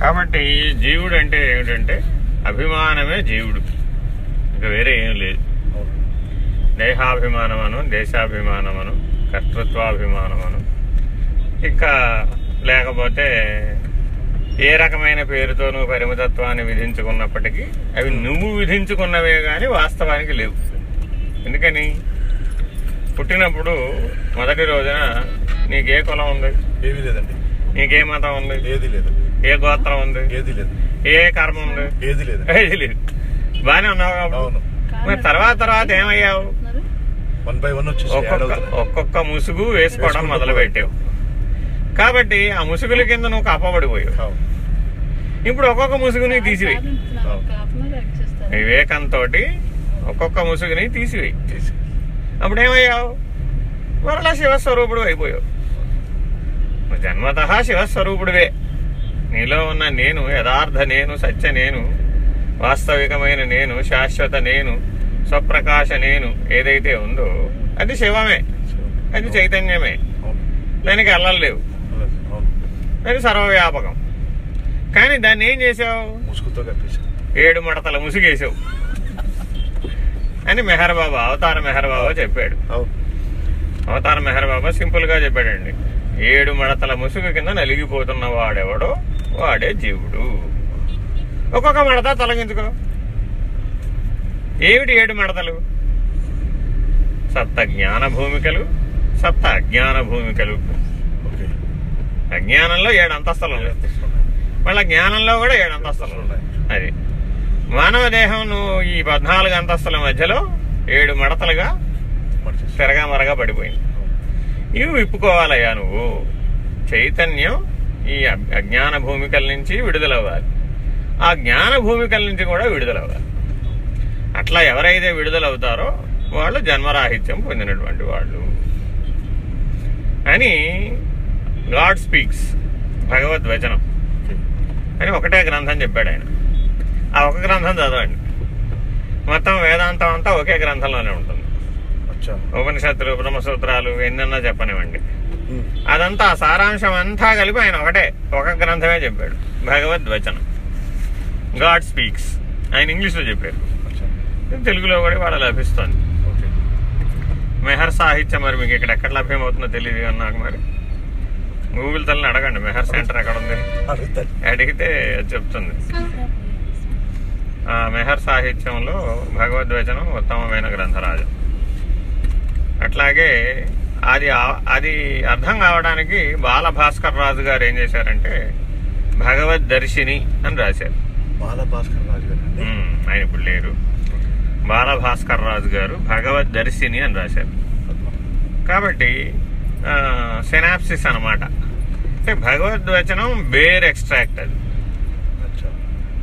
కాబట్టి జీవుడు అంటే ఏమిటంటే అభిమానమే జీవుడు. ఇంకా వేరే ఏం లేదు. దేహాభిమానమను దేశాభిమానమను కర్తృత్వాభిమానమను. ఇంకా లేకపోతే ఏ రకమైన పేరుతో నువ్వు పరిమితత్వాన్ని విధించుకున్నప్పటికీ అవి నువ్వు విధించుకున్నవే కానీ వాస్తవానికి లేవు. ఎందుకని? పుట్టినప్పుడు మొదటి రోజున నీకే కులం ఉంది. ఏమీ లేదండి. నీకే మతం ఉంది. ఏది లేదండి. ఏ గోత్రం ఉంది ఏది లేదు ఏ కర్మ ఉంది ఏది లేదు ఏది లేదు బాగానే ఉన్నావు కాబట్టి అవును మరి తర్వాత తర్వాత ఏమయ్యావు వన్ బై వన్ వచ్చేసి యాడ్ ఒక్కొక్క అవుతున్నాయి ఒక్కొక్క ముసుగు వేసుకోవడం వేసుకుంటూ మొదలు పెట్టావు కాబట్టి ఆ ముసుగుల కింద నువ్వు కప్పబడిపోయావు అవును ఇప్పుడు ఒక్కొక్క ముసుగుని తీసివేయి వివేకంతో ఒక్కొక్క ముసుగుని తీసివేయి చేసి అప్పుడు ఏమయ్యావు మరలా శివస్వరూపుడు అయిపోయావు నువ్వు జన్మత శివస్వరూపుడివే నీలో ఉన్న నేను యథార్థ నేను సత్య నేను వాస్తవికమైన నేను శాశ్వత నేను స్వప్రకాశ నేను ఏదైతే ఉందో అది శివమే. అది చైతన్యమే. దానికి అల్లలేవు అలాగే. అవును అది సర్వవ్యాపకం. కానీ దాన్ని ఏం చేసావు? ముసుగుతో కప్పేశాను ఏడు మడతల ముసుగేసావు. అని మెహర్ బాబా అవతార మెహర్ బాబా చెప్పాడు. అవతార మెహర్ బాబా సింపుల్గా చెప్పాడండి. ఏడు మడతల ముసుగు కింద నలిగిపోతున్న వాడెవడో? వాడే జీవుడు. ఒక్కొక్క మడత తొలగించుకో. ఏమిటి ఏడు మడతలు? సప్త జ్ఞాన భూమికలు సప్త అజ్ఞాన భూమికలు. అజ్ఞానంలో ఏడు అంతస్తులు ఉన్నాయి. మళ్ళీ జ్ఞానంలో కూడా ఏడు అంతస్తులు ఉన్నాయి. అది. మానవ దేహం నువ్వు ఈ పద్నాలుగు అంతస్తుల మధ్యలో ఏడు మడతలుగా తిరగా మరగా పడిపోయింది. ఇవి విప్పుకోవాలయ్యా నువ్వు. చైతన్యం ఈ అజ్ఞాన భూమికల నుంచి విడుదలవ్వాలి. ఆ జ్ఞాన భూమికల నుంచి కూడా విడుదలవ్వాలి. అట్లా ఎవరైతే విడుదలవుతారో వాళ్ళు జన్మరాహిత్యం పొందినటువంటి వాళ్ళు. అని గాడ్ స్పీక్స్ భగవద్వచనం అని ఒకటే గ్రంథం చెప్పాడు ఆయన. ఆ ఒక గ్రంథం చదవండి. మొత్తం వేదాంతం అంతా ఒకే గ్రంథంలోనే ఉంటుంది. ఉపనిషత్తులు బ్రహ్మసూత్రాలు ఎన్నన్నా చెప్పనివ్వండి. అదంతా సారాంశం అంతా కలిపి ఆయన ఒకటే ఒక గ్రంథమే చెప్పాడు. భగవద్వచనం. God speaks. ఆయన ఇంగ్లీష్లో చెప్పారు. తెలుగులో కూడా వాళ్ళ లభిస్తుంది. మెహర్ సాహిత్యం మరి మీకు ఇక్కడ ఎక్కడ లభ్యమవుతుందో తెలియదు నాకు మరి. గూగుల్ తల్లిని అడగండి మెహర్ సెంటర్ ఎక్కడ ఉంది? అడిగితే చెప్తుంది. ఆ మెహర్ సాహిత్యంలో భగవద్వచనం ఉత్తమమైన గ్రంథరాజు. అట్లాగే అది అది అర్థం కావడానికి బాలభాస్కర్ రాజు గారు ఏం చేశారంటే భగవద్దర్శిని అని రాశారు. బాల భాస్కర్ రాజు గారు ఆయన ఇప్పుడు లేరు. బాలభాస్కర్ రాజు గారు భగవద్దర్శిని అని రాశారు. కాబట్టి సెనాప్సిస్ అన్నమాట. అంటే భగవద్వచనం బేర్ ఎక్స్ట్రాక్ట్ అది.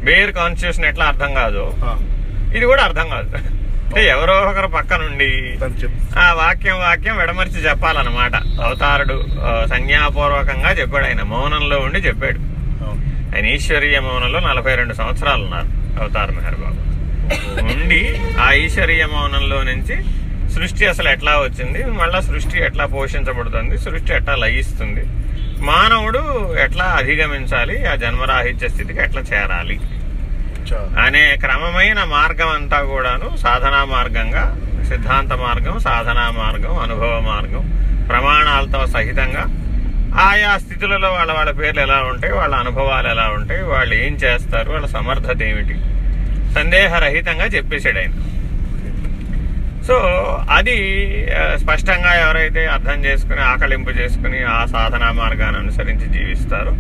బేర్ కాన్స్టిట్యూషన్ ఎట్లా అర్థం కాదు. ఇది కూడా అర్థం కాదు. అంటే ఎవరో ఒకరు పక్క నుండి తను చెప్ ఆ వాక్యం వాక్యం విడమర్చి చెప్పాలన్నమాట. అవతారుడు సంజ్ఞాపూర్వకంగా చెప్పాడు. ఆయన మౌనంలో ఉండి చెప్పాడు. ఆయన ఈశ్వరీయ మౌనంలో నలభై రెండు సంవత్సరాలు ఉన్నారు అవతార మెహర్ బాబు ఉండి ఆ ఈశ్వరీయ మౌనంలో నుంచి సృష్టి అసలు ఎట్లా వచ్చింది? మళ్ళా సృష్టి ఎట్లా పోషించబడుతుంది? సృష్టి ఎట్లా లయిస్తుంది? మానవుడు ఎట్లా అధిగమించాలి? ఆ జన్మరాహిత్య స్థితికి ఎట్లా చేరాలి? అనే క్రమమైన మార్గం అంతా కూడాను సాధనా మార్గంగా సిద్ధాంత మార్గం సాధనా మార్గం అనుభవ మార్గం ప్రమాణాలతో సహితంగా ఆయా స్థితులలో వాళ్ళ వాళ్ళ పేర్లు ఎలా ఉంటాయి వాళ్ళ అనుభవాలు ఎలా ఉంటాయి వాళ్ళు ఏం చేస్తారు వాళ్ళ సమర్థత ఏమిటి సందేహరహితంగా చెప్పేశాడు ఆయన. సో అది స్పష్టంగా ఎవరైతే అర్థం చేసుకుని ఆకలింపు చేసుకుని ఆ సాధనా మార్గాన్ని అనుసరించి జీవిస్తారో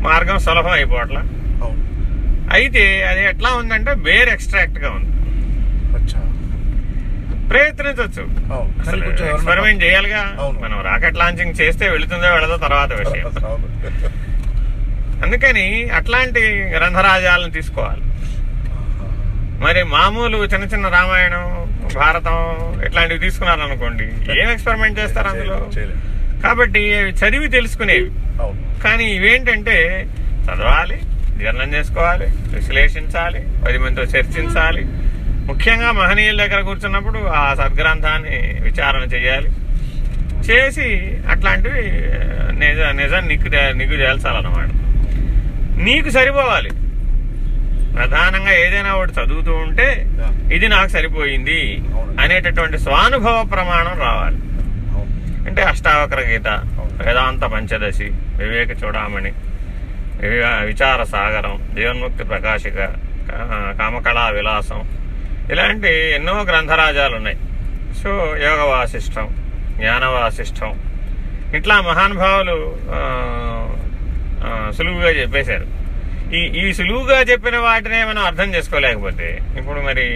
మార్గం సులభం అయిపోవట్లా. అయితే అది ఎట్లా ఉందంటే బేర్ ఎక్స్ట్రాక్ట్గా ఉంది. ప్రయత్నించవచ్చు ఎక్స్పెరిమెంట్ చేయాలిగా. మనం రాకెట్ లాంచింగ్ చేస్తే వెళుతుందో వెళ్ళదో తర్వాత విషయం. అందుకని అట్లాంటి గ్రంథరాజాలను తీసుకోవాలి. మరి మామూలు చిన్న చిన్న రామాయణం భారతం ఇట్లాంటివి తీసుకున్నారనుకోండి ఏం ఎక్స్పెరిమెంట్ చేస్తారు అందులో. కాబట్టి అవి చదివి తెలుసుకునేవి. కానీ ఇవేంటంటే చదవాలి జీర్ణం చేసుకోవాలి విశ్లేషించాలి పది మందితో చర్చించాలి. ముఖ్యంగా మహనీయుల దగ్గర కూర్చున్నప్పుడు ఆ సద్గ్రంథాన్ని విచారణ చేయాలి. చేసి అట్లాంటివి నిజ నిజం నిగ్గు నిగ్గు తేల్చాలన్నమాట. నీకు సరిపోవాలి. ప్రధానంగా ఏదైనా ఒకటి చదువుతూ ఉంటే ఇది నాకు సరిపోయింది. అనేటటువంటి స్వానుభవ ప్రమాణం రావాలి. అంటే అష్టావక్ర గీత. వేదాంత పంచదశి వివేక చూడామణి వివే- విచార సాగరం జీవన్ముక్తి ప్రకాశిక కామకళా విలాసం ఇలాంటి ఎన్నో గ్రంథరాజాలు ఉన్నాయి సో యోగ వాసిష్టం జ్ఞాన వాసిష్టం ఇట్లా మహానుభావులు సులువుగా చెప్పేశారు. ఈ ఈ సులువుగా చెప్పిన వాటినే మనం అర్థం చేసుకోలేకపోతే ఇప్పుడు మరి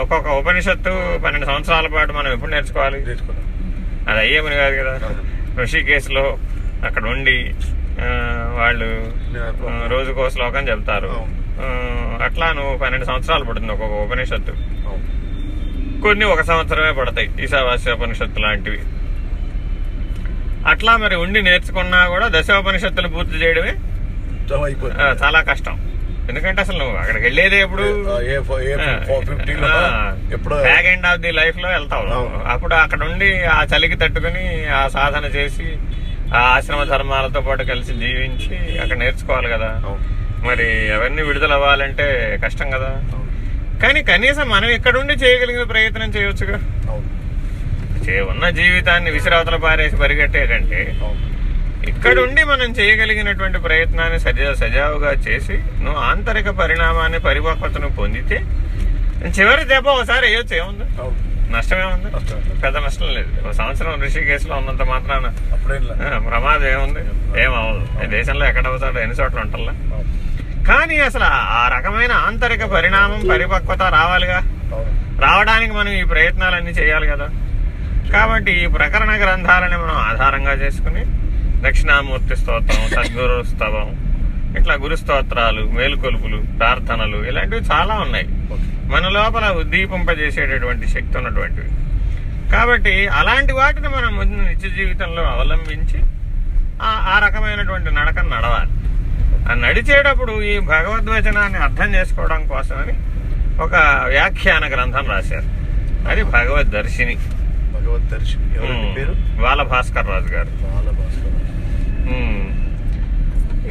ఒక్కొక్క ఉపనిషత్తు పన్నెండు సంవత్సరాల పాటు మనం ఎప్పుడు నేర్చుకోవాలి? అది అయ్యే పని కాదు కదా. ఋషికేశ్లో అక్కడ ఉండి వాళ్ళు రోజుకో శ్లోకం చెప్తారు అట్లా నువ్వు పన్నెండు సంవత్సరాలు పడుతుంది ఒక్కొక్క ఉపనిషత్తు. కొన్ని ఒక సంవత్సరమే పడతాయి ఈశావాస్య ఉపనిషత్తు లాంటివి. అట్లా మరి ఉండి నేర్చుకున్నా కూడా దశోపనిషత్తులు పూర్తి చేయడమే చాలా కష్టం. ఎందుకంటే అసలు నువ్వు అక్కడికి వెళ్ళేదే ఎప్పుడు? బ్యాక్ ఎండ్ ఆఫ్ ది లైఫ్లో వెళ్తావు. అప్పుడు అక్కడ ఉండి ఆ చలికి తట్టుకుని ఆ సాధన చేసి ఆ ఆశ్రమ ధర్మాలతో పాటు కలిసి జీవించి అక్కడ నేర్చుకోవాలి కదా. మరి అవన్నీ విడుదల అవ్వాలంటే కష్టం కదా. కానీ కనీసం మనం ఎక్కడుండి చేయగలిగిన ప్రయత్నం చేయొచ్చుగా. ఉన్న జీవితాన్ని విసిరావతల పారేసి పరిగెట్టేటంటే అవును ఇక్కడుండి మనం చేయగలిగినటువంటి ప్రయత్నాన్ని సజా సజావుగా చేసి నువ్వు ఆంతరిక పరిణామాన్ని పరిపక్వతను పొందితే చివరి దెబ్బ ఒకసారి వేయొచ్చు ఏముంది? నష్టమేముంది. పెద్ద నష్టం లేదు. ఒక సంవత్సరం ఋషికేశ్లో ఉన్నంత మాత్రాన ప్రమాదం ఏముంది? ఏమవదు ఈ దేశంలో ఎక్కడ అవుతాడో ఎన్ని చోట్ల ఉంటల్లా? కానీ అసలు ఆ రకమైన ఆంతరిక పరిణామం పరిపక్వత రావాలిగా? రావడానికి మనం ఈ ప్రయత్నాలన్నీ చేయాలి కదా? కాబట్టి ఈ ప్రకరణ గ్రంథాలని మనం ఆధారంగా చేసుకుని దక్షిణామూర్తి స్తోత్రం సద్గురు స్తవం ఇట్లా గురు స్తోత్రాలు మేలుకొలుపులు ప్రార్థనలు ఇలాంటివి చాలా ఉన్నాయి. మన లోపల ఉద్దీపింపజేసేటటువంటి శక్తి ఉన్నటువంటివి కాబట్టి అలాంటి వాటిని మనం నిత్య జీవితంలో అవలంబించి ఆ ఆ రకమైనటువంటి నడకను నడవాలి. ఆ నడిచేటప్పుడు ఈ భగవద్వచనాన్ని అర్థం చేసుకోవడం కోసమని ఒక వ్యాఖ్యాన గ్రంథం రాశారు. అది భగవద్ దర్శిని భగవద్ దర్శన్ ఎవరి పేరు? బాల భాస్కర్ రాజు. గారు.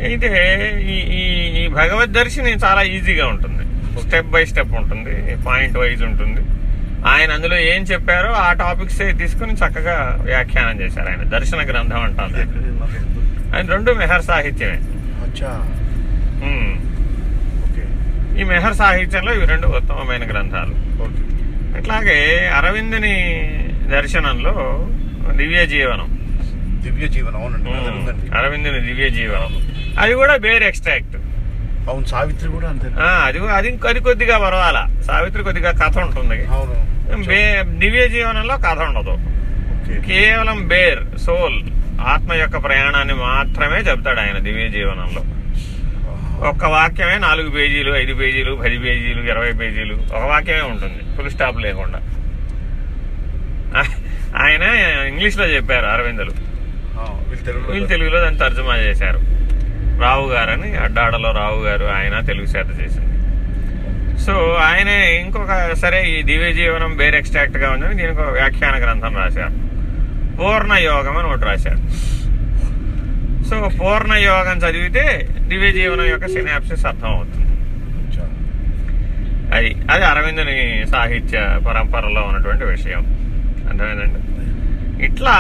అయితే ఈ ఈ ఈ భగవద్ దర్శిని చాలా ఈజీగా ఉంటుంది. స్టెప్ బై స్టెప్ ఉంటుంది పాయింట్ వైజ్ ఉంటుంది. ఆయన అందులో ఏం చెప్పారో ఆ టాపిక్స్ తీసుకుని చక్కగా వ్యాఖ్యానం చేశారు ఆయన. దర్శన గ్రంథం అంటారు ఆయన రెండు మెహర్ సాహిత్యమే. ఈ మెహర్ సాహిత్యంలో ఇవి రెండు ఉత్తమమైన గ్రంథాలు. అట్లాగే అరవిందుని దర్శనంలో దివ్య జీవనం. దివ్య జీవనం అరవిందుని దివ్య జీవనం. అది కూడా బేర్ ఎక్స్ట్రాక్ట్. అవును సావిత్రి కూడా అంతే. అది అది అది కొద్దిగా పర్వాలా సావిత్రి కొద్దిగా కథ ఉంటుంది. దివ్య జీవనంలో కథ ఉండదు. కేవలం బేర్ సోల్ ఆత్మ యొక్క ప్రయాణాన్ని మాత్రమే చెప్తాడు ఆయన దివ్య జీవనంలో. ఒక్క వాక్యమే నాలుగు పేజీలు ఐదు పేజీలు పది పేజీలు ఇరవై పేజీలు ఒక వాక్యమే ఉంటుంది ఫుల్ స్టాప్ లేకుండా. ఆయన ఇంగ్లీష్లో చెప్పారు అరవిందలు. వీళ్ళు తెలుగులో దాన్ని తర్జుమా చేశారు. రావు గారని అడ్డాడలో రావు గారు ఆయన తెలుగు శ్రద్ధ చేసింది సో ఆయన ఇంకొక సరే ఈ దివ్య జీవనం బేర్ ఎక్స్ట్రాక్ట్గా ఉందని దీనికి ఒక వ్యాఖ్యాన గ్రంథం రాశారు. పూర్ణ యోగం అని ఒకటి రాశారు. సో పూర్ణ యోగం చదివితే దివ్య జీవనం యొక్క సినాప్సిస్ అర్థం అవుతుంది. అది అది అరవిందుని సాహిత్య పరంపరలో ఉన్నటువంటి విషయం. అర్థమైందండి? ఇట్లా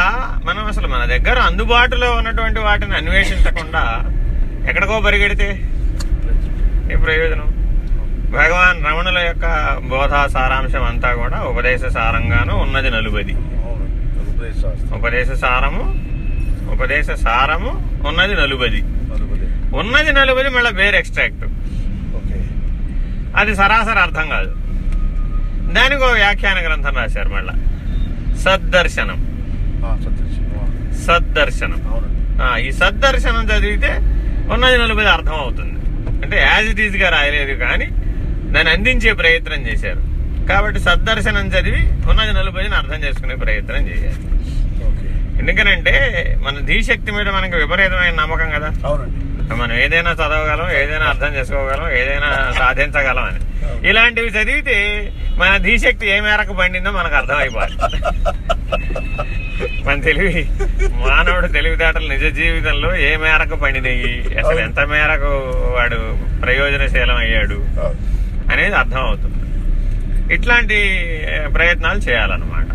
మనం అసలు మన దగ్గర అందుబాటులో ఉన్నటువంటి వాటిని అన్వేషించకుండా ఎక్కడికో పరిగెడితే ఈ ప్రయోజనం. భగవాన్ రమణుల యొక్క బోధా సారాంశం అంతా కూడా ఉపదేశ సారంగాను ఉన్నది నలుబది. ఉపదేశ సారము ఉపదేశ సారము ఉన్నది నలుబది. ఉన్నది నలుబది మళ్ళీ వేరే ఎక్స్ట్రాక్ట్ ఓకే. అది సరాసరి అర్థం కాదు. దానికి ఒక వ్యాఖ్యాన గ్రంథం రాశారు మళ్ళా. సద్దర్శనం. సద్దర్శనం. ఈ సద్దర్శనం చదివితే ఉన్నది నలుబై అర్థం అవుతుంది అంటే యాజ్ ఇట్ ఈజ్గా రాయలేదు కానీ దాన్ని అందించే ప్రయత్నం చేశారు. కాబట్టి సద్దర్శనం చదివి ఉన్నది నలుబైని అర్థం చేసుకునే ప్రయత్నం చేయాలి. ఓకే. ఎందుకనంటే మన ధీశక్తి మీద మనకి విపరీతమైన నమ్మకం కదా. అవునండి. మనం ఏదైనా చదవగలం ఏదైనా అర్థం చేసుకోగలం ఏదైనా సాధించగలం అని. ఇలాంటివి చదివితే మన ధీశక్తి ఏ మేరకు పండిందో మనకు అర్థమైపోవాలి. మన తెలివి మానవుడు తెలివితేటలు నిజ జీవితంలో ఏ మేరకు పండినయి అసలు ఎంత మేరకు వాడు ప్రయోజనశీలం అయ్యాడు. అనేది అర్థం అవుతుంది ఇట్లాంటి ప్రయత్నాలు చేయాలన్నమాట.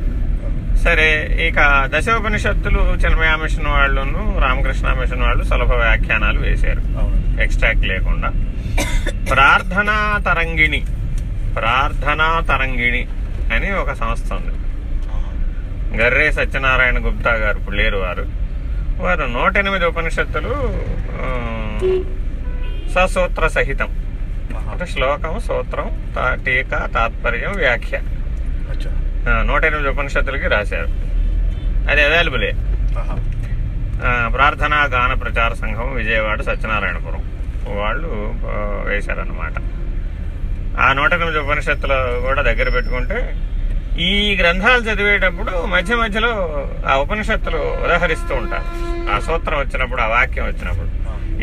సరే ఇక దశోపనిషత్తులు చిన్మయ మిషన్ వాళ్ళను రామకృష్ణ మిషన్ వాళ్ళు సులభ వ్యాఖ్యానాలు వేశారు. ఎక్స్ట్రాక్ట్ లేకుండా. ప్రార్థనా తరంగిణి ప్రార్థనా తరంగిణి అని ఒక సంస్థ ఉంది. గర్రే సత్యనారాయణ గుప్తా గారు ఇప్పుడు లేరు వారు. వారు నూట ఎనిమిది ఉపనిషత్తులు ససూత్ర సహితం. అంటే శ్లోకం సూత్రం తా- టీకా తాత్పర్యం వ్యాఖ్య. నూట ఎనిమిది ఉపనిషత్తులకి రాశారు. అది అవైలబులే ప్రార్థనా గాన ప్రచార సంఘం విజయవాడ సత్యనారాయణపురం. వాళ్ళు వేశారన్నమాట. ఆ నూట ఎనిమిది ఉపనిషత్తులు కూడా దగ్గర పెట్టుకుంటే ఈ గ్రంథాలు చదివేటప్పుడు మధ్య మధ్యలో ఆ ఉపనిషత్తులు ఉదహరిస్తూ ఉంటారు. ఆ సూత్రం వచ్చినప్పుడు ఆ వాక్యం వచ్చినప్పుడు.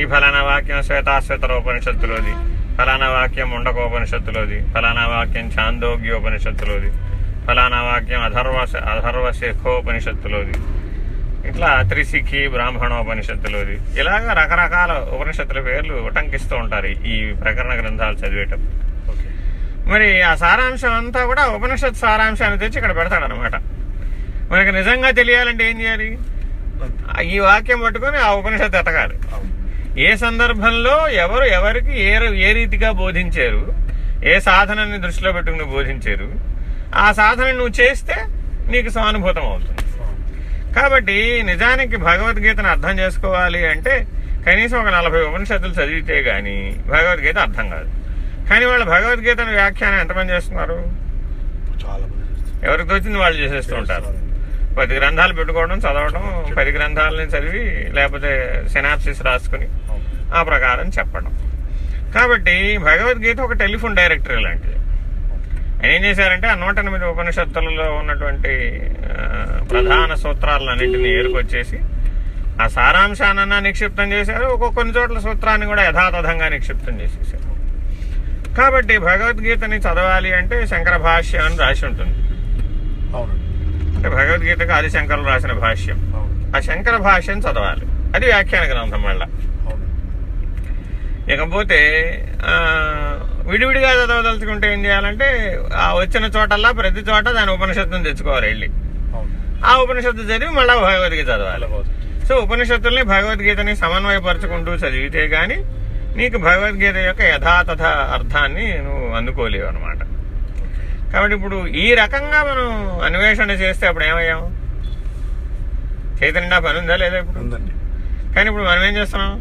ఈ ఫలానా వాక్యం శ్వేతాశ్వేతర ఉపనిషత్తులోది ఫలానా వాక్యం ముండకోపనిషత్తులోది ఫలానా వాక్యం ఛాందోగ్యోపనిషత్తులోది ఫలానా వాక్యం అధర్వ అధర్వ శేఖోపనిషత్తులోది ఇట్లా త్రిశిఖి బ్రాహ్మణోపనిషత్తులోది. ఇలాగ రకరకాల ఉపనిషత్తుల పేర్లు ఉటంకిస్తూ ఉంటారు ఈ ప్రకరణ గ్రంథాలు చదివేటప్పుడు. మరి ఆ సారాంశం అంతా కూడా ఉపనిషత్ సారాంశాన్ని తెచ్చి ఇక్కడ పెడతాడనమాట మనకి నిజంగా తెలియాలంటే ఏం చేయాలి? ఈ వాక్యం పట్టుకొని ఆ ఉపనిషత్తు ఎతకాలి. ఏ సందర్భంలో ఎవరు ఎవరికి ఏ ఏ రీతిగా బోధించారు? ఏ సాధనని దృష్టిలో పెట్టుకుని బోధించారు? ఆ సాధన నువ్వు చేస్తే నీకు సానుభూతం అవుతుంది. కాబట్టి నిజానికి భగవద్గీతను అర్థం చేసుకోవాలి అంటే కనీసం ఒక నలభై ఉపనిషత్తులు చదివితే గాని భగవద్గీత అర్థం కాదు. కానీ వాళ్ళు భగవద్గీతను వ్యాఖ్యానం ఎంతమంది చేస్తున్నారు. ఎవరికి తోచింది వాళ్ళు చేసేస్తూ ఉంటారు. పది గ్రంథాలు పెట్టుకోవడం చదవడం పది గ్రంథాలని చదివి లేకపోతే సినాప్సిస్ రాసుకుని. ఆ ప్రకారం చెప్పడం. కాబట్టి భగవద్గీత ఒక టెలిఫోన్ డైరెక్టరీ లాంటిది. ఆయన ఏం చేశారంటే ఆ నూట ఎనిమిది ఉపనిషత్తులలో ఉన్నటువంటి ప్రధాన సూత్రాలన్నింటినీ ఏరుకొచ్చేసి ఆ సారాంశానన్నా నిక్షిప్తం చేశారు. ఒక్కొక్క కొన్ని చోట్ల సూత్రాన్ని కూడా యథాతథంగా నిక్షిప్తం చేసేసారు. కాబట్టి భగవద్గీతని చదవాలి అంటే శంకర భాష్యం అని రాసి ఉంటుంది. అంటే భగవద్గీతకు ఆది శంకరులు రాసిన భాష్యం. అవును. ఆ శంకర భాష్యం చదవాలి. అది వ్యాఖ్యాన గ్రంథం మళ్ళా. ఇకపోతే విడివిడిగా చదవదలుచుకుంటే ఏం చేయాలంటే ఆ వచ్చిన చోటల్లా ప్రతి చోట దాని ఉపనిషత్తుని తెచ్చుకోవాలి వెళ్ళి. ఆ ఉపనిషత్తు చదివి మళ్ళా భగవద్గీత చదవాలి. సో ఉపనిషత్తుల్ని భగవద్గీతని సమన్వయపరచుకుంటూ చదివితే గాని నీకు భగవద్గీత యొక్క యథాతథ అర్థాన్ని నువ్వు అందుకోలేవు అనమాట కాబట్టి ఇప్పుడు ఈ రకంగా మనం అన్వేషణ చేస్తే అప్పుడు ఏమయ్యాం? చేతి నిండా పని ఉందా లేదా ఇప్పుడు? ఉందండి. కానీ ఇప్పుడు మనం ఏం చేస్తున్నాం?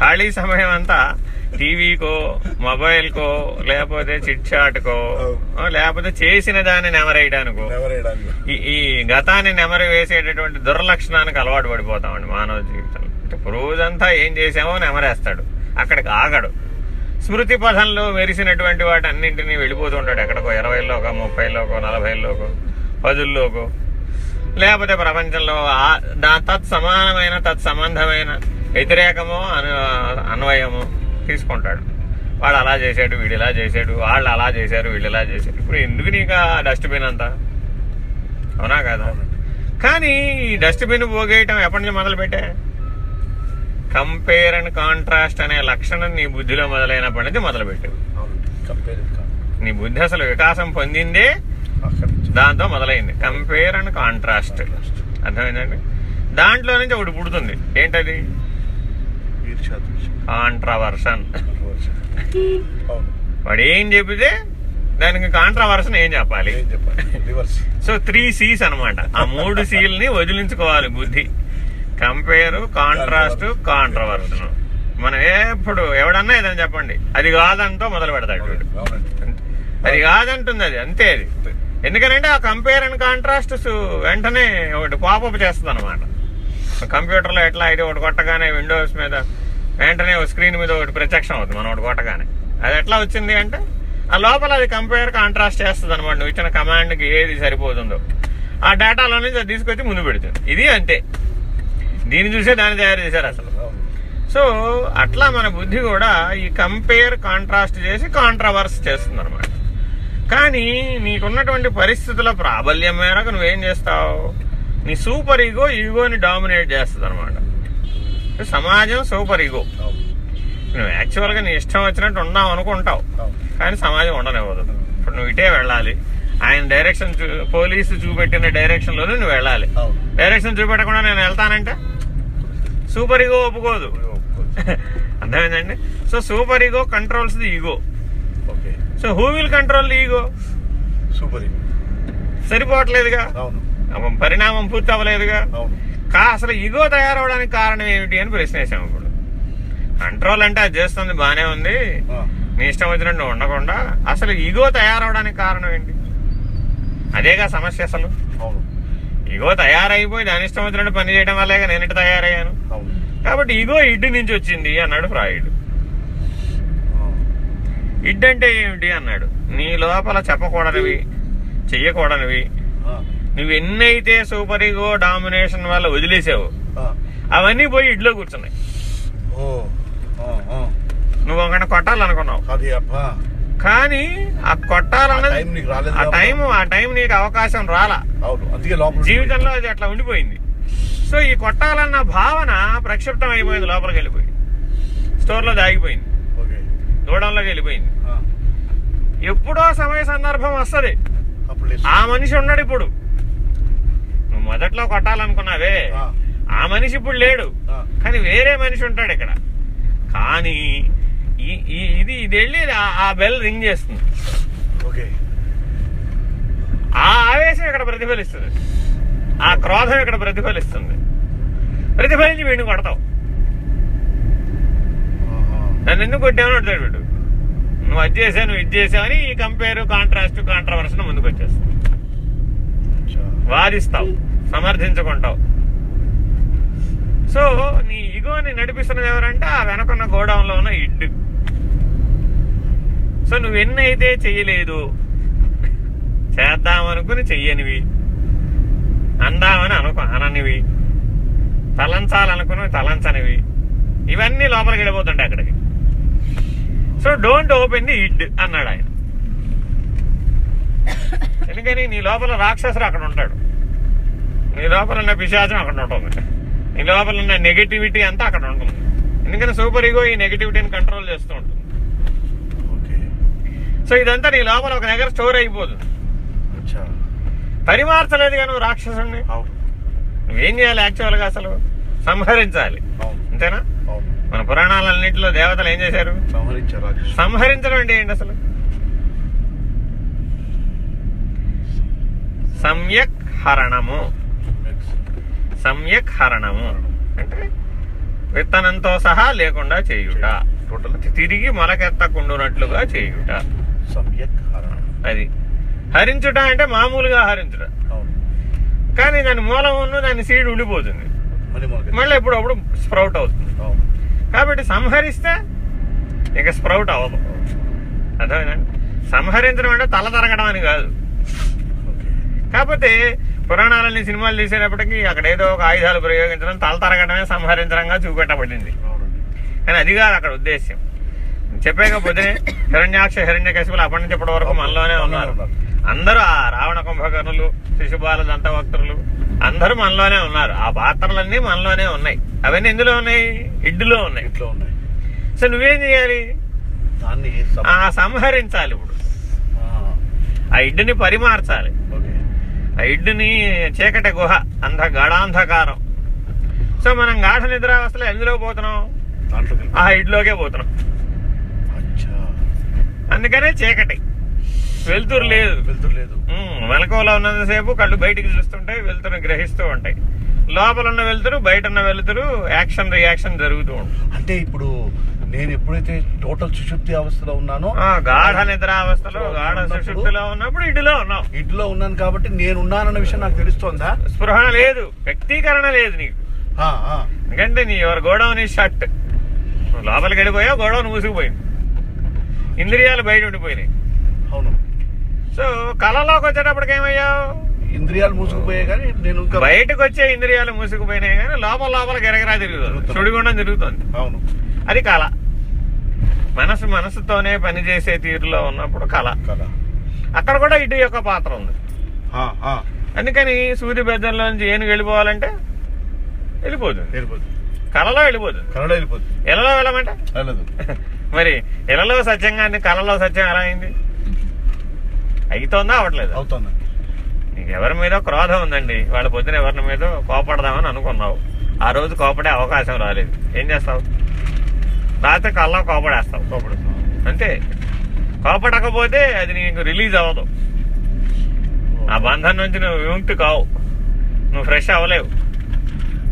ఖాళీ సమయం అంతా టీవీకో మొబైల్కో లేకపోతే చిట్ చాట్కో లేకపోతే చేసిన దాన్ని నెమరేయడానికో. ఈ గతాన్ని నెమరు వేసేటటువంటి దుర్లక్షణానికి అలవాటు పడిపోతామండి మానవ జీవితంలో. అంటే రోజంతా ఏం చేసామో నెమరేస్తాడు. అక్కడికి ఆగడు. స్మృతి పథంలో మెరిసినటువంటి వాటి అన్నింటినీ వెళ్ళిపోతూ ఉంటాడు ఎక్కడికో ఇరవైలోకో ముప్పైలోకో నలభైలోకో పదుల్లోకో. లేకపోతే ప్రపంచంలో ఆ- దా వ్యతిరేకము వ్యతిరేకమో అను అన్వయము తీసుకుంటాడు. వాడు అలా చేశాడు వీడు ఇలా చేశాడు వాళ్ళు అలా చేశారు వీళ్ళు ఇలా చేశారు. ఇప్పుడు ఎందుకు నీకు ఆ డస్ట్బిన్ అంతా? అవునా కదా? కానీ ఈ డస్ట్బిన్ పోగేయటం ఎప్పటి నుంచి మొదలుపెట్టా? కంపేర్ అండ్ కాంట్రాస్ట్ అనే లక్షణం నీ బుద్ధిలో మొదలైనప్పటి నుంచి మొదలుపెట్టావు నీ బుద్ధి అసలు వికాసం పొందిందే దాంతో మొదలైంది. కంపేర్ అండ్ కాంట్రాస్ట్ అర్థమైందండి? దాంట్లో నుంచి ఒకటి పుడుతుంది. ఏంటది? కాంట్రవర్షన్. వాడు ఏం చెబితే దానికి కాంట్రవర్షన్ ఏం చెప్పాలి? సో త్రీ సీస్ అన్నమాట. ఆ మూడు సీల్ని వదిలించుకోవాలి బుద్ధి. కంపేర్ కాంట్రాస్ట్ కాంట్రవర్షన్ మనం ఎప్పుడు ఎవడన్నా ఏదైనా చెప్పండి. అది కాదంతో మొదలు పెడతాడు అది కాదంటుంది అది అంతే అది. ఎందుకనంటే ఆ కంపేర్ అండ్ కాంట్రాస్ట్ వెంటనే ఒకటి పాపప్ చేస్తుంది అనమాట కంప్యూటర్లో ఎట్లా అయితే ఒకటి కొట్టగానే విండోస్ మీద వెంటనే ఒక స్క్రీన్ మీద ఒకటి ప్రత్యక్షం అవుతుంది మనం ఒకటి కొట్టగానే. అది ఎట్లా వచ్చింది అంటే ఆ లోపల అది కంపేర్ కాంట్రాస్ట్ చేస్తుంది అనమాట నువ్వు ఇచ్చిన కమాండ్కి ఏది సరిపోతుందో. ఆ డేటాలో నుంచి అది తీసుకొచ్చి ముందు పెడుతుంది. ఇది అంతే. దీన్ని చూసే దాన్ని తయారు చేశారు అసలు. సో అట్లా మన బుద్ధి కూడా ఈ కంపేర్ కాంట్రాస్ట్ చేసి కాంట్రవర్స్ చేస్తుంది అనమాట కానీ నీకున్నటువంటి పరిస్థితుల ప్రాబల్యం మేరకు నువ్వేం చేస్తావు? నీ సూపర్ ఈగో ఈగోని డామినేట్ చేస్తుంది అనమాట సమాజం సూపర్ ఈగో. నువ్వు యాక్చువల్గా నీ ఇష్టం వచ్చినట్టు ఉందాం అనుకుంటావు. కానీ సమాజం ఉండనివ్వదు. ఇప్పుడు నువ్వు ఇటే వెళ్ళాలి. ఆయన డైరెక్షన్ పోలీసు చూపెట్టిన డైరెక్షన్లోనే నువ్వు వెళ్ళాలి. డైరెక్షన్ చూపెట్టకుండా నేను వెళ్తానంటే? సూపర్ ఈగో ఒప్పుకోదు. అర్థమైందండి? So super ego controls the ego. Okay. So who will control the ego? Super hit. సరిపోవట్లేదుగా? అవును. పరిణామం పూర్తి అవ్వలేదుగా కా అసలు ఈగో తయారవడానికి కారణం ఏమిటి అని ప్రశ్నేశాం ఇప్పుడు. కంట్రోల్ అంటే అది చేస్తుంది బానే ఉంది. నీ ఇష్టం వచ్చినట్టు ఉండకుండా అసలు ఈగో తయారవడానికి కారణం ఏంటి? అదేగా సమస్య అసలు. అవును. ఈగో తయారైపోయి దాని ఇష్టం వచ్చినట్టు పని చేయడం వల్లేగా నేను ఇటు తయారయ్యాను? అవును. కాబట్టి ఈగో ఇడ్డు నుంచి వచ్చింది అన్నాడు ఫ్రాయిడ్. ఇడ్ అంటే ఏమిటి అన్నాడు? నీ లోపల చెప్పకూడనివి చెయ్యకూడనివి. నువ్వు ఎన్నైతే సూపర్ ఈగో డామినేషన్ వల్ల వదిలేసావు. అవన్నీ పోయి ఇడ్లో కూర్చున్నాయి. నువ్వు ఒకటి కొట్టాలనుకున్నావు. కానీ ఆ కొట్టాలన్నది ఆ టైం ఆ. టైం నీకు అవకాశం రాలా. జీవితంలో అది అట్లా ఉండిపోయింది. సో ఈ కొట్టాలన్న భావన ప్రక్షిప్తం అయిపోయింది లోపలికి వెళ్ళిపోయింది స్టోర్లో దాగిపోయింది. ఓకే. దూడంలోకి వెళ్ళిపోయింది. ఎప్పుడో సమయ సందర్భం వస్తది. ఆ మనిషి ఉన్నాడు ఇప్పుడు. నువ్వు మొదట్లో కొట్టాలనుకున్నావే. ఆ, మనిషి ఇప్పుడు లేడు. కానీ వేరే మనిషి ఉంటాడు ఇక్కడ. కానీ ఇది ఇది వెళ్ళి ఆ- బెల్ రింగ్ చేస్తుంది. ఓకే. ఆ ఆవేశం ఇక్కడ ప్రతిఫలిస్తుంది. ఆ క్రోధం ఇక్కడ ప్రతిఫలిస్తుంది. ప్రతిఫలించి వీడిని కొడతావు. నన్ను ఎందుకు కొట్టావని అడుగుతాడు వీడు. నువ్వు అది చేసావు నువ్వు ఇది చేసావని ఈ కంపేర్ కాంట్రాస్ట్ కాంట్రవర్షన్ ముందుకు వచ్చేస్తావు అచ్చా. వాదిస్తావు సమర్థించుకుంటావు. సో నీ ఇగోని నడిపిస్తున్నది ఎవరంటే ఆ వెనకున్న గోడౌన్లో ఉన్న ఇడ్డు. సో నువ్వు ఎన్నైతే చెయ్యలేదు చేద్దామనుకుని చెయ్యనివి అందామని అనుకు అననివి తలంచాలనుకుని తలంచనివి ఇవన్నీ లోపలికి వెళ్ళిపోతుంటాయి అక్కడికి. So don't open the lid అన్నాడు ఆయన. ఎందుకని నీ లోపల రాక్షసుడు అక్కడ ఉంటాడు. నీ లోపల ఉన్న పిశాచం అక్కడ ఉంటుంది. నీ లోపల ఉన్న నెగటివిటీ అంతా అక్కడ ఉంటుంది. ఎందుకని సూపర్ ఈగో ఈ నెగటివిటీని కంట్రోల్ చేస్తూ ఉంటుంది. ఓకే. సో ఇదంతా నీ లోపల ఒక దగ్గర స్టోర్ అయిపోతుంది అచ్చా. పరిమార్చలేదుగా నువ్వు రాక్షసుడిని నువ్వేం చేయాలి యాక్చువల్గా అసలు? సంహరించాలి. అంతేనా? మన పురాణాలన్నింటిలో దేవతలు ఏం చేశారు? సంహరించడం అంటే ఏంటి అసలు? సమ్యక్ హరణము. సమ్యక్ హరణము. అంటే విత్తనంతో సహా లేకుండా చేయుట. తిరిగి మొలకెత్తకుండునట్లుగా చేయుట. సమ్యక్ హరణం అది. హరించుట అంటే మామూలుగా హరించుట. అవును. కానీ దాని మూలం ఉన్న దాని సీడ్ ఉండిపోతుంది. మళ్ళీ ఎప్పుడప్పుడు స్ప్రౌట్ అవుతుంది. కాబట్టి సంహరిస్తే ఇక స్ప్రౌట్ అవ్వదు. అర్థమైందండి? సంహరించడం అంటే తల తరగడం అని కాదు. కాకపోతే పురాణాలన్నీ సినిమాలు తీసేటప్పటికి అక్కడ ఏదో ఒక ఆయుధాలు ప్రయోగించడం తల తరగడమే సంహరించడంగా చూపెట్టబడింది. కానీ అది కాదు అక్కడ ఉద్దేశ్యం. చెప్పేకపోతే హిరణ్యాక్ష హిరణ్య కశిపులు అప్పటి నుంచి ఇప్పటి వరకు మనలోనే ఉన్నారు. అందరూ ఆ రావణ కుంభకర్ణులు శిశుబాల దంతభక్తులు అందరూ మనలోనే ఉన్నారు. ఆ పాత్రలన్నీ మనలోనే ఉన్నాయి. అవన్నీ ఎందులో ఉన్నాయి? ఇడ్డులో ఉన్నాయి. ఇట్లా ఉన్నాయి. సో నువ్వేం చేయాలి? దాన్ని సంహరించాలి ఇప్పుడు. ఆ, ఇడ్డుని పరిమార్చాలి. ఇడ్డుని చీకటి గుహ అంధ గాఢాంధకారం. సో మనం గాఢ నిద్రావస్థలో ఎందులో పోతున్నాం? ఆ ఇడ్లోకే పోతున్నాం. అచ్చా. అందుకనే చీకటి. వెలుతురు లేదు. వెళ్తురు లేదు. మెలకువలో ఉన్నంతసేపు కళ్ళు బయటికి చూస్తుంటాయి వెలుతురు గ్రహిస్తూ ఉంటాయి. లోపల ఉన్న వెలుతురు బయట ఉన్న వెలుతురు యాక్షన్ రియాక్షన్ జరుగుతూ ఉంటుంది. అంటే ఇప్పుడు నేను ఎప్పుడైతే టోటల్ సుషుప్తి అవస్థలో ఉన్నానో ఆ, గాఢ నిద్రావస్థలో గాఢ సుషుప్తిలో ఉన్నప్పుడు ఇడ్డులో ఉన్నాం ఇంట్లో ఉన్నాను కాబట్టి నేను ఉన్నానన్న విషయం నాకు తెలుస్తోందా? స్పృహ లేదు వ్యక్తీకరణ లేదు నీకు. ఎందుకంటే నీ ఎవరు గోడౌన్ షట్ లోపలికి వెళ్ళిపోయావు గోడౌన్ మూసుకుపోయింది. ఇంద్రియాలు బయట ఉండిపోయినాయి. అవును. సో కళలోకి వచ్చేటప్పటికి ఏమయ్యావు? ఇంద్రియాలు మూసుకుపోయాయి కానీ నేను బయటకు వచ్చే ఇంద్రియాలు మూసుకుపోయినాయి కానీ లోపల లోపల గిరగిరా తిరుగుతుంది. తిరుగుతుంది. సుడిగుండం తిరుగుతుంది. అవును. అది కళ. మనసు మనసుతోనే పనిచేసే తీరులో ఉన్నప్పుడు కళ. అక్కడ కూడా ఇటు యొక్క పాత్ర ఉంది. అందుకని సూర్య బెద్దంలో నుంచి ఏనుగు వెళ్ళిపోవాలంటే వెళ్ళిపోతుంది వెళ్ళిపోతుంది కలలో వెళ్ళిపోతుంది కన్నడ వెళ్ళిపోతుంది ఎలలో వెళ్ళమంటే? వెళ్ళదు. మరి ఇలలో సత్యంగా కలలో సత్యం ఎలా అయింది? అవుతోందా అవట్లేదు? అవుతుంది. నీకు ఎవరి మీద క్రోధం ఉందండి. వాళ్ళ పొద్దున ఎవరి మీద కోపడదామని అనుకున్నావు. ఆ రోజు కోపడే అవకాశం రాలేదు. ఏం చేస్తావు? రాత్రి కల్లా కోపడేస్తావు కోపడుతావు అంతే. కోపడకపోతే అది నీకు రిలీజ్ అవ్వదు. ఆ బంధం నుంచి నువ్వు విముక్తి కావు. నువ్వు ఫ్రెష్ అవ్వలేవు.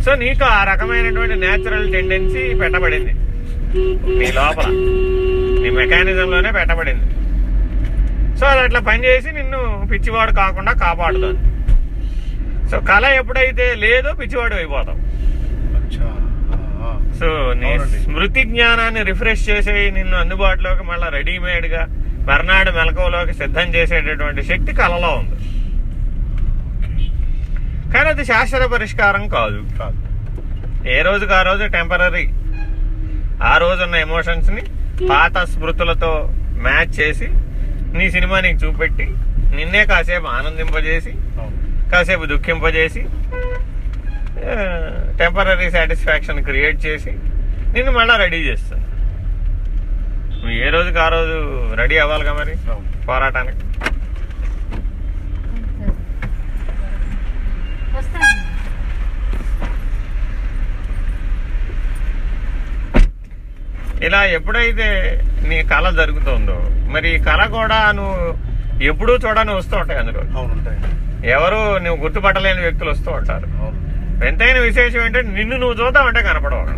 సో నీకు ఆ రకమైనటువంటి న్యాచురల్ టెండెన్సీ పెట్టబడింది. నీ లోపల. నీ మెకానిజంలోనే పెట్టబడింది. సో అది అట్లా పనిచేసి నిన్ను పిచ్చివాడు కాకుండా కాపాడుతుంది. సో కళ ఎప్పుడైతే లేదో పిచ్చివాడు అయిపోతావు. సో నీ. స్మృతి జ్ఞానాన్ని రిఫ్రెష్ చేసే నిన్ను అందుబాటులోకి మళ్ళీ రెడీమేడ్గా మర్నాడు మెలకువలోకి సిద్ధం చేసేటటువంటి శక్తి కళలో ఉంది. కానీ అది శాశ్వత పరిష్కారం కాదు. కాదు. ఏ రోజుకి ఆ రోజు టెంపరీ ఆ రోజున్న ఎమోషన్స్ని పాత స్మృతులతో మ్యాచ్ చేసి నీ సినిమా నీకు చూపెట్టి నిన్నే కాసేపు ఆనందింపజేసి కాసేపు దుఃఖింపజేసి టెంపరీ సాటిస్ఫాక్షన్ క్రియేట్ చేసి నిన్ను మళ్ళా రెడీ చేస్తుంది నువ్వు ఏ రోజుకి ఆ రోజు రెడీ అవ్వాలిగా మరి? అవును పోరాటానికి. ఇలా ఎప్పుడైతే నీ కళ జరుగుతుందో మరి ఈ కళ కూడా నువ్వు ఎప్పుడూ చూడని వస్తూ ఉంటాయి అందులో. అవును ఉంటాయి. ఎవరు నువ్వు గుర్తుపట్టలేని వ్యక్తులు వస్తూ ఉంటారు. ఎంతైన విశేషం ఏంటంటే నిన్ను నువ్వు చూద్దామంటే కనపడవు అక్కడ.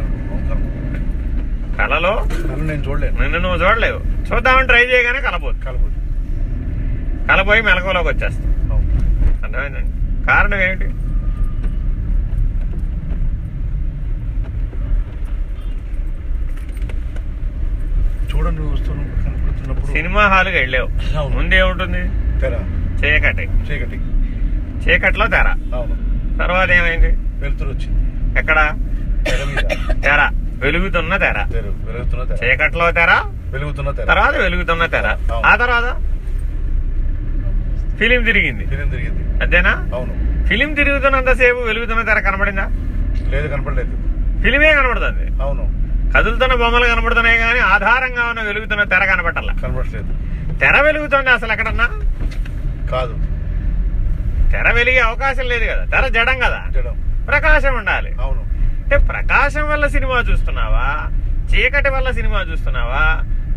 కళలో నేను చూడలేను. నిన్ను నువ్వు చూడలేవు. చూద్దామని ట్రై చేయగానే కలపోదు కలబోదు కలపోయి మెలకువలోకి వచ్చేస్తావు. అర్థమైందండి? కారణం ఏంటి చూడండి వస్తున్నప్పుడు సినిమా హాల్కి వెళ్ళావు. ముందేముంటుంది తెర. చీకటి. చీకటి. చీకట్లో తెర. తర్వాత ఏమైంది? వెలుతురు వచ్చింది ఎక్కడ? తెర వెలుగుతున్న తెర. వెలుగుతున్న తెర. చీకట్లో తెర. వెలుగుతున్న తెర. తర్వాత వెలుగుతున్న తెర. ఆ తర్వాత? ఫిలిం తిరిగింది. ఫిలిం తిరిగింది. అంతేనా అవును. ఫిలిం తిరుగుతున్నంతసేపు వెలుగుతున్న తెర కనబడిందా? లేదు కనపడలేదు. ఫిలిమే కనబడుతుంది. అవును. కదులుతున్న బొమ్మలు కనబడుతున్నాయి కానీ ఆధారంగా ఉన్న వెలుగుతున్న తెర కనబట్టాల కనపడలేదు తెర వెలుగుతుంది అసలు ఎక్కడన్నా? కాదు. తెర వెలిగే అవకాశం లేదు కదా. తెర జడం కదా. జడం. ప్రకాశం ఉండాలి. అవును. అంటే ప్రకాశం వల్ల సినిమా చూస్తున్నావా? చీకటి వల్ల సినిమా చూస్తున్నావా?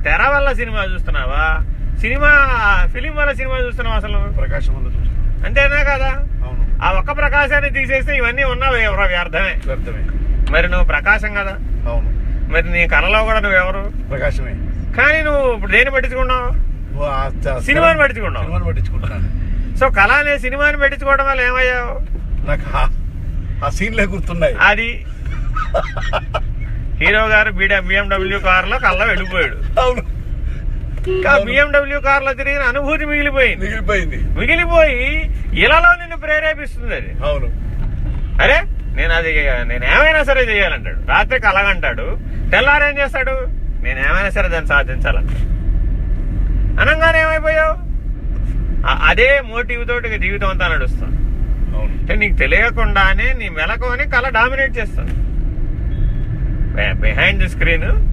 తెర వల్ల సినిమా చూస్తున్నావా? సినిమా ఫిలిం వల్ల సినిమా చూస్తున్నావా అసలు? ప్రకాశం వల్ల చూస్తాను అంతేనా కదా? అవును. ఆ ఒక్క ప్రకాశాన్ని తీసేస్తే ఇవన్నీ ఉన్నావు ఎవరో వ్యర్థమే. వ్యర్థమే. మరి నువ్వు ప్రకాశం కదా? అవును. మరి నీ కళలో కూడా నువ్వెవరు? ప్రకాశమే. కానీ నువ్వు ఇప్పుడు దేన్ని పట్టించుకున్నావు? సినిమాని పట్టించుకున్నావు. సినిమాని పట్టించుకుంటున్నాను. సో కళ అనే సినిమాని పెట్టించుకోవడం వల్ల ఏమయ్యావు? నాకు ఆ- సీన్లే గుర్తున్నాయి. అది హీరో గారు బిఎండబ్ల్యూ కార్లో కళ్ళ వెళ్ళిపోయాడు. అవును. బిఎండబ్ల్యూ కార్లో తిరిగిన అనుభూతి మిగిలిపోయింది. మిగిలిపోయింది. మిగిలిపోయి ఇలాలో నిన్ను ప్రేరేపిస్తుంది అది. అవును. అరే నేను అది నేను ఏమైనా సరే చేయాలంటాడు. రాత్రి కలగంటాడు. తెల్లారేం చేస్తాడు? నేను ఏమైనా సరే దాన్ని సాధించాలంటాడు. అనంగానే ఏమైపోయావు? అదే మోటివ్ తోటి జీవితం అంతా నడుస్తుంది. అవును అంటే నీకు తెలియకుండానే నీ మెలకువని కళ డామినేట్ చేస్తుంది. బిహైండ్ ది స్క్రీన్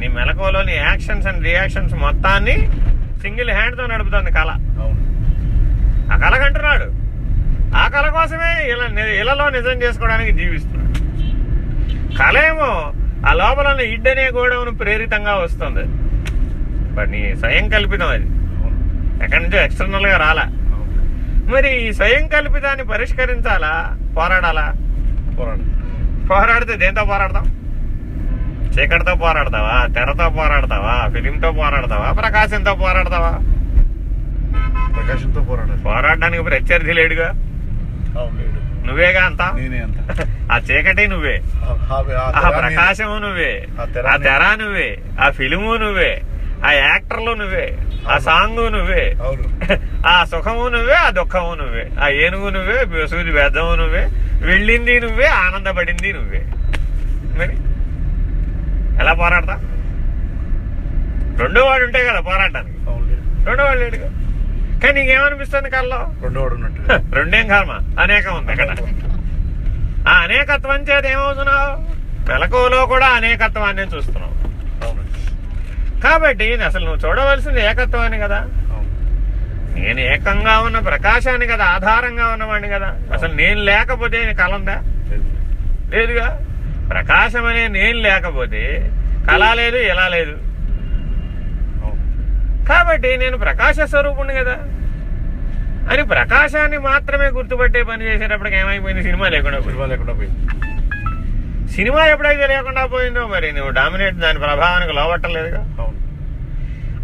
నీ మెలకువలో నీ యాక్షన్స్ అండ్ రియాక్షన్స్ మొత్తాన్ని సింగిల్ హ్యాండ్తో నడుపుతుంది కళ. అవును. ఆ కళ కంటున్నాడు. ఆ కళ కోసమే ఇలా ఇళ్ళలో నిజం చేసుకోవడానికి జీవిస్తున్నాడు. కళ ఏమో ఆ లోపల ఇడ్డనే గోడవును ప్రేరితంగా వస్తుంది. బట్ నీ స్వయం కల్పితం అది. ఎక్కడి నుంచో ఎక్స్టర్నల్గా రాలా. మరి ఈ స్వయం కల్పితాన్ని పరిష్కరించాలా? పోరాడాలా? పోరాడు. పోరాడితే దేంతో పోరాడతాం? చీకటితో పోరాడతావా? తెరతో పోరాడతావా? ఫిలింతో పోరాడతావా? ప్రకాశంతో పోరాడతావా? ప్రకాశంతో పోరాడాలి. పోరాడడానికి ప్రత్యర్థి లేడుగా? నువ్వేగా అంతా? ఆ చీకటి నువ్వే. ఆ- ప్రకాశము నువ్వే. ఆ తెర ఆ తెర నువ్వే. ఆ ఫిలిము నువ్వే. ఆ యాక్టర్లు నువ్వే. ఆ. సాంగ్ నువ్వే ఆ సుఖము నువ్వే ఆ దుఃఖము సూది ఆ ఏనుగు నువ్వే సూది వేద్దము నువ్వే వెళ్ళింది నువ్వే ఆనందపడింది నువ్వే మరి ఎలా పోరాడతా రెండో వాడు ఉంటే కదా లేడు రెండో వాడు లేడుగా కానీ నీకేమనిపిస్తుంది కల్లో? రెండో వాడు ఉన్నట్టుగా రెండేం కాలమా అనేకం ఉంది అక్కడ. ఆ అనేకత్వం చేత ఏమవుతున్నావు? మెలకువలో కూడా అనేకత్వాన్ని చూస్తున్నావు. కాబట్టి అసలు నువ్వు చూడవలసింది ఏకత్వాన్ని కదా. నేను ఏకంగా ఉన్న ప్రకాశాన్ని కదా ఆధారంగా ఉన్నవాడిని కదా. అసలు నేను లేకపోతే కలందా ఉందా? లేదుగా. ప్రకాశం అనే నేను లేకపోతే కళ లేదు ఎలా లేదు? కాబట్టి నేను ప్రకాశ స్వరూపుణ్ణి కదా. అని ప్రకాశాన్ని మాత్రమే గుర్తుపట్టే పని చేసేటప్పటికి ఏమైపోయింది? సినిమా లేకుండా సినిమా లేకుండా పోయింది. సినిమా ఎప్పుడైతే లేకుండా పోయిందో మరి నువ్వు డామినేట్ దాని ప్రభావానికి లోబట్టలేదుగా? అవును.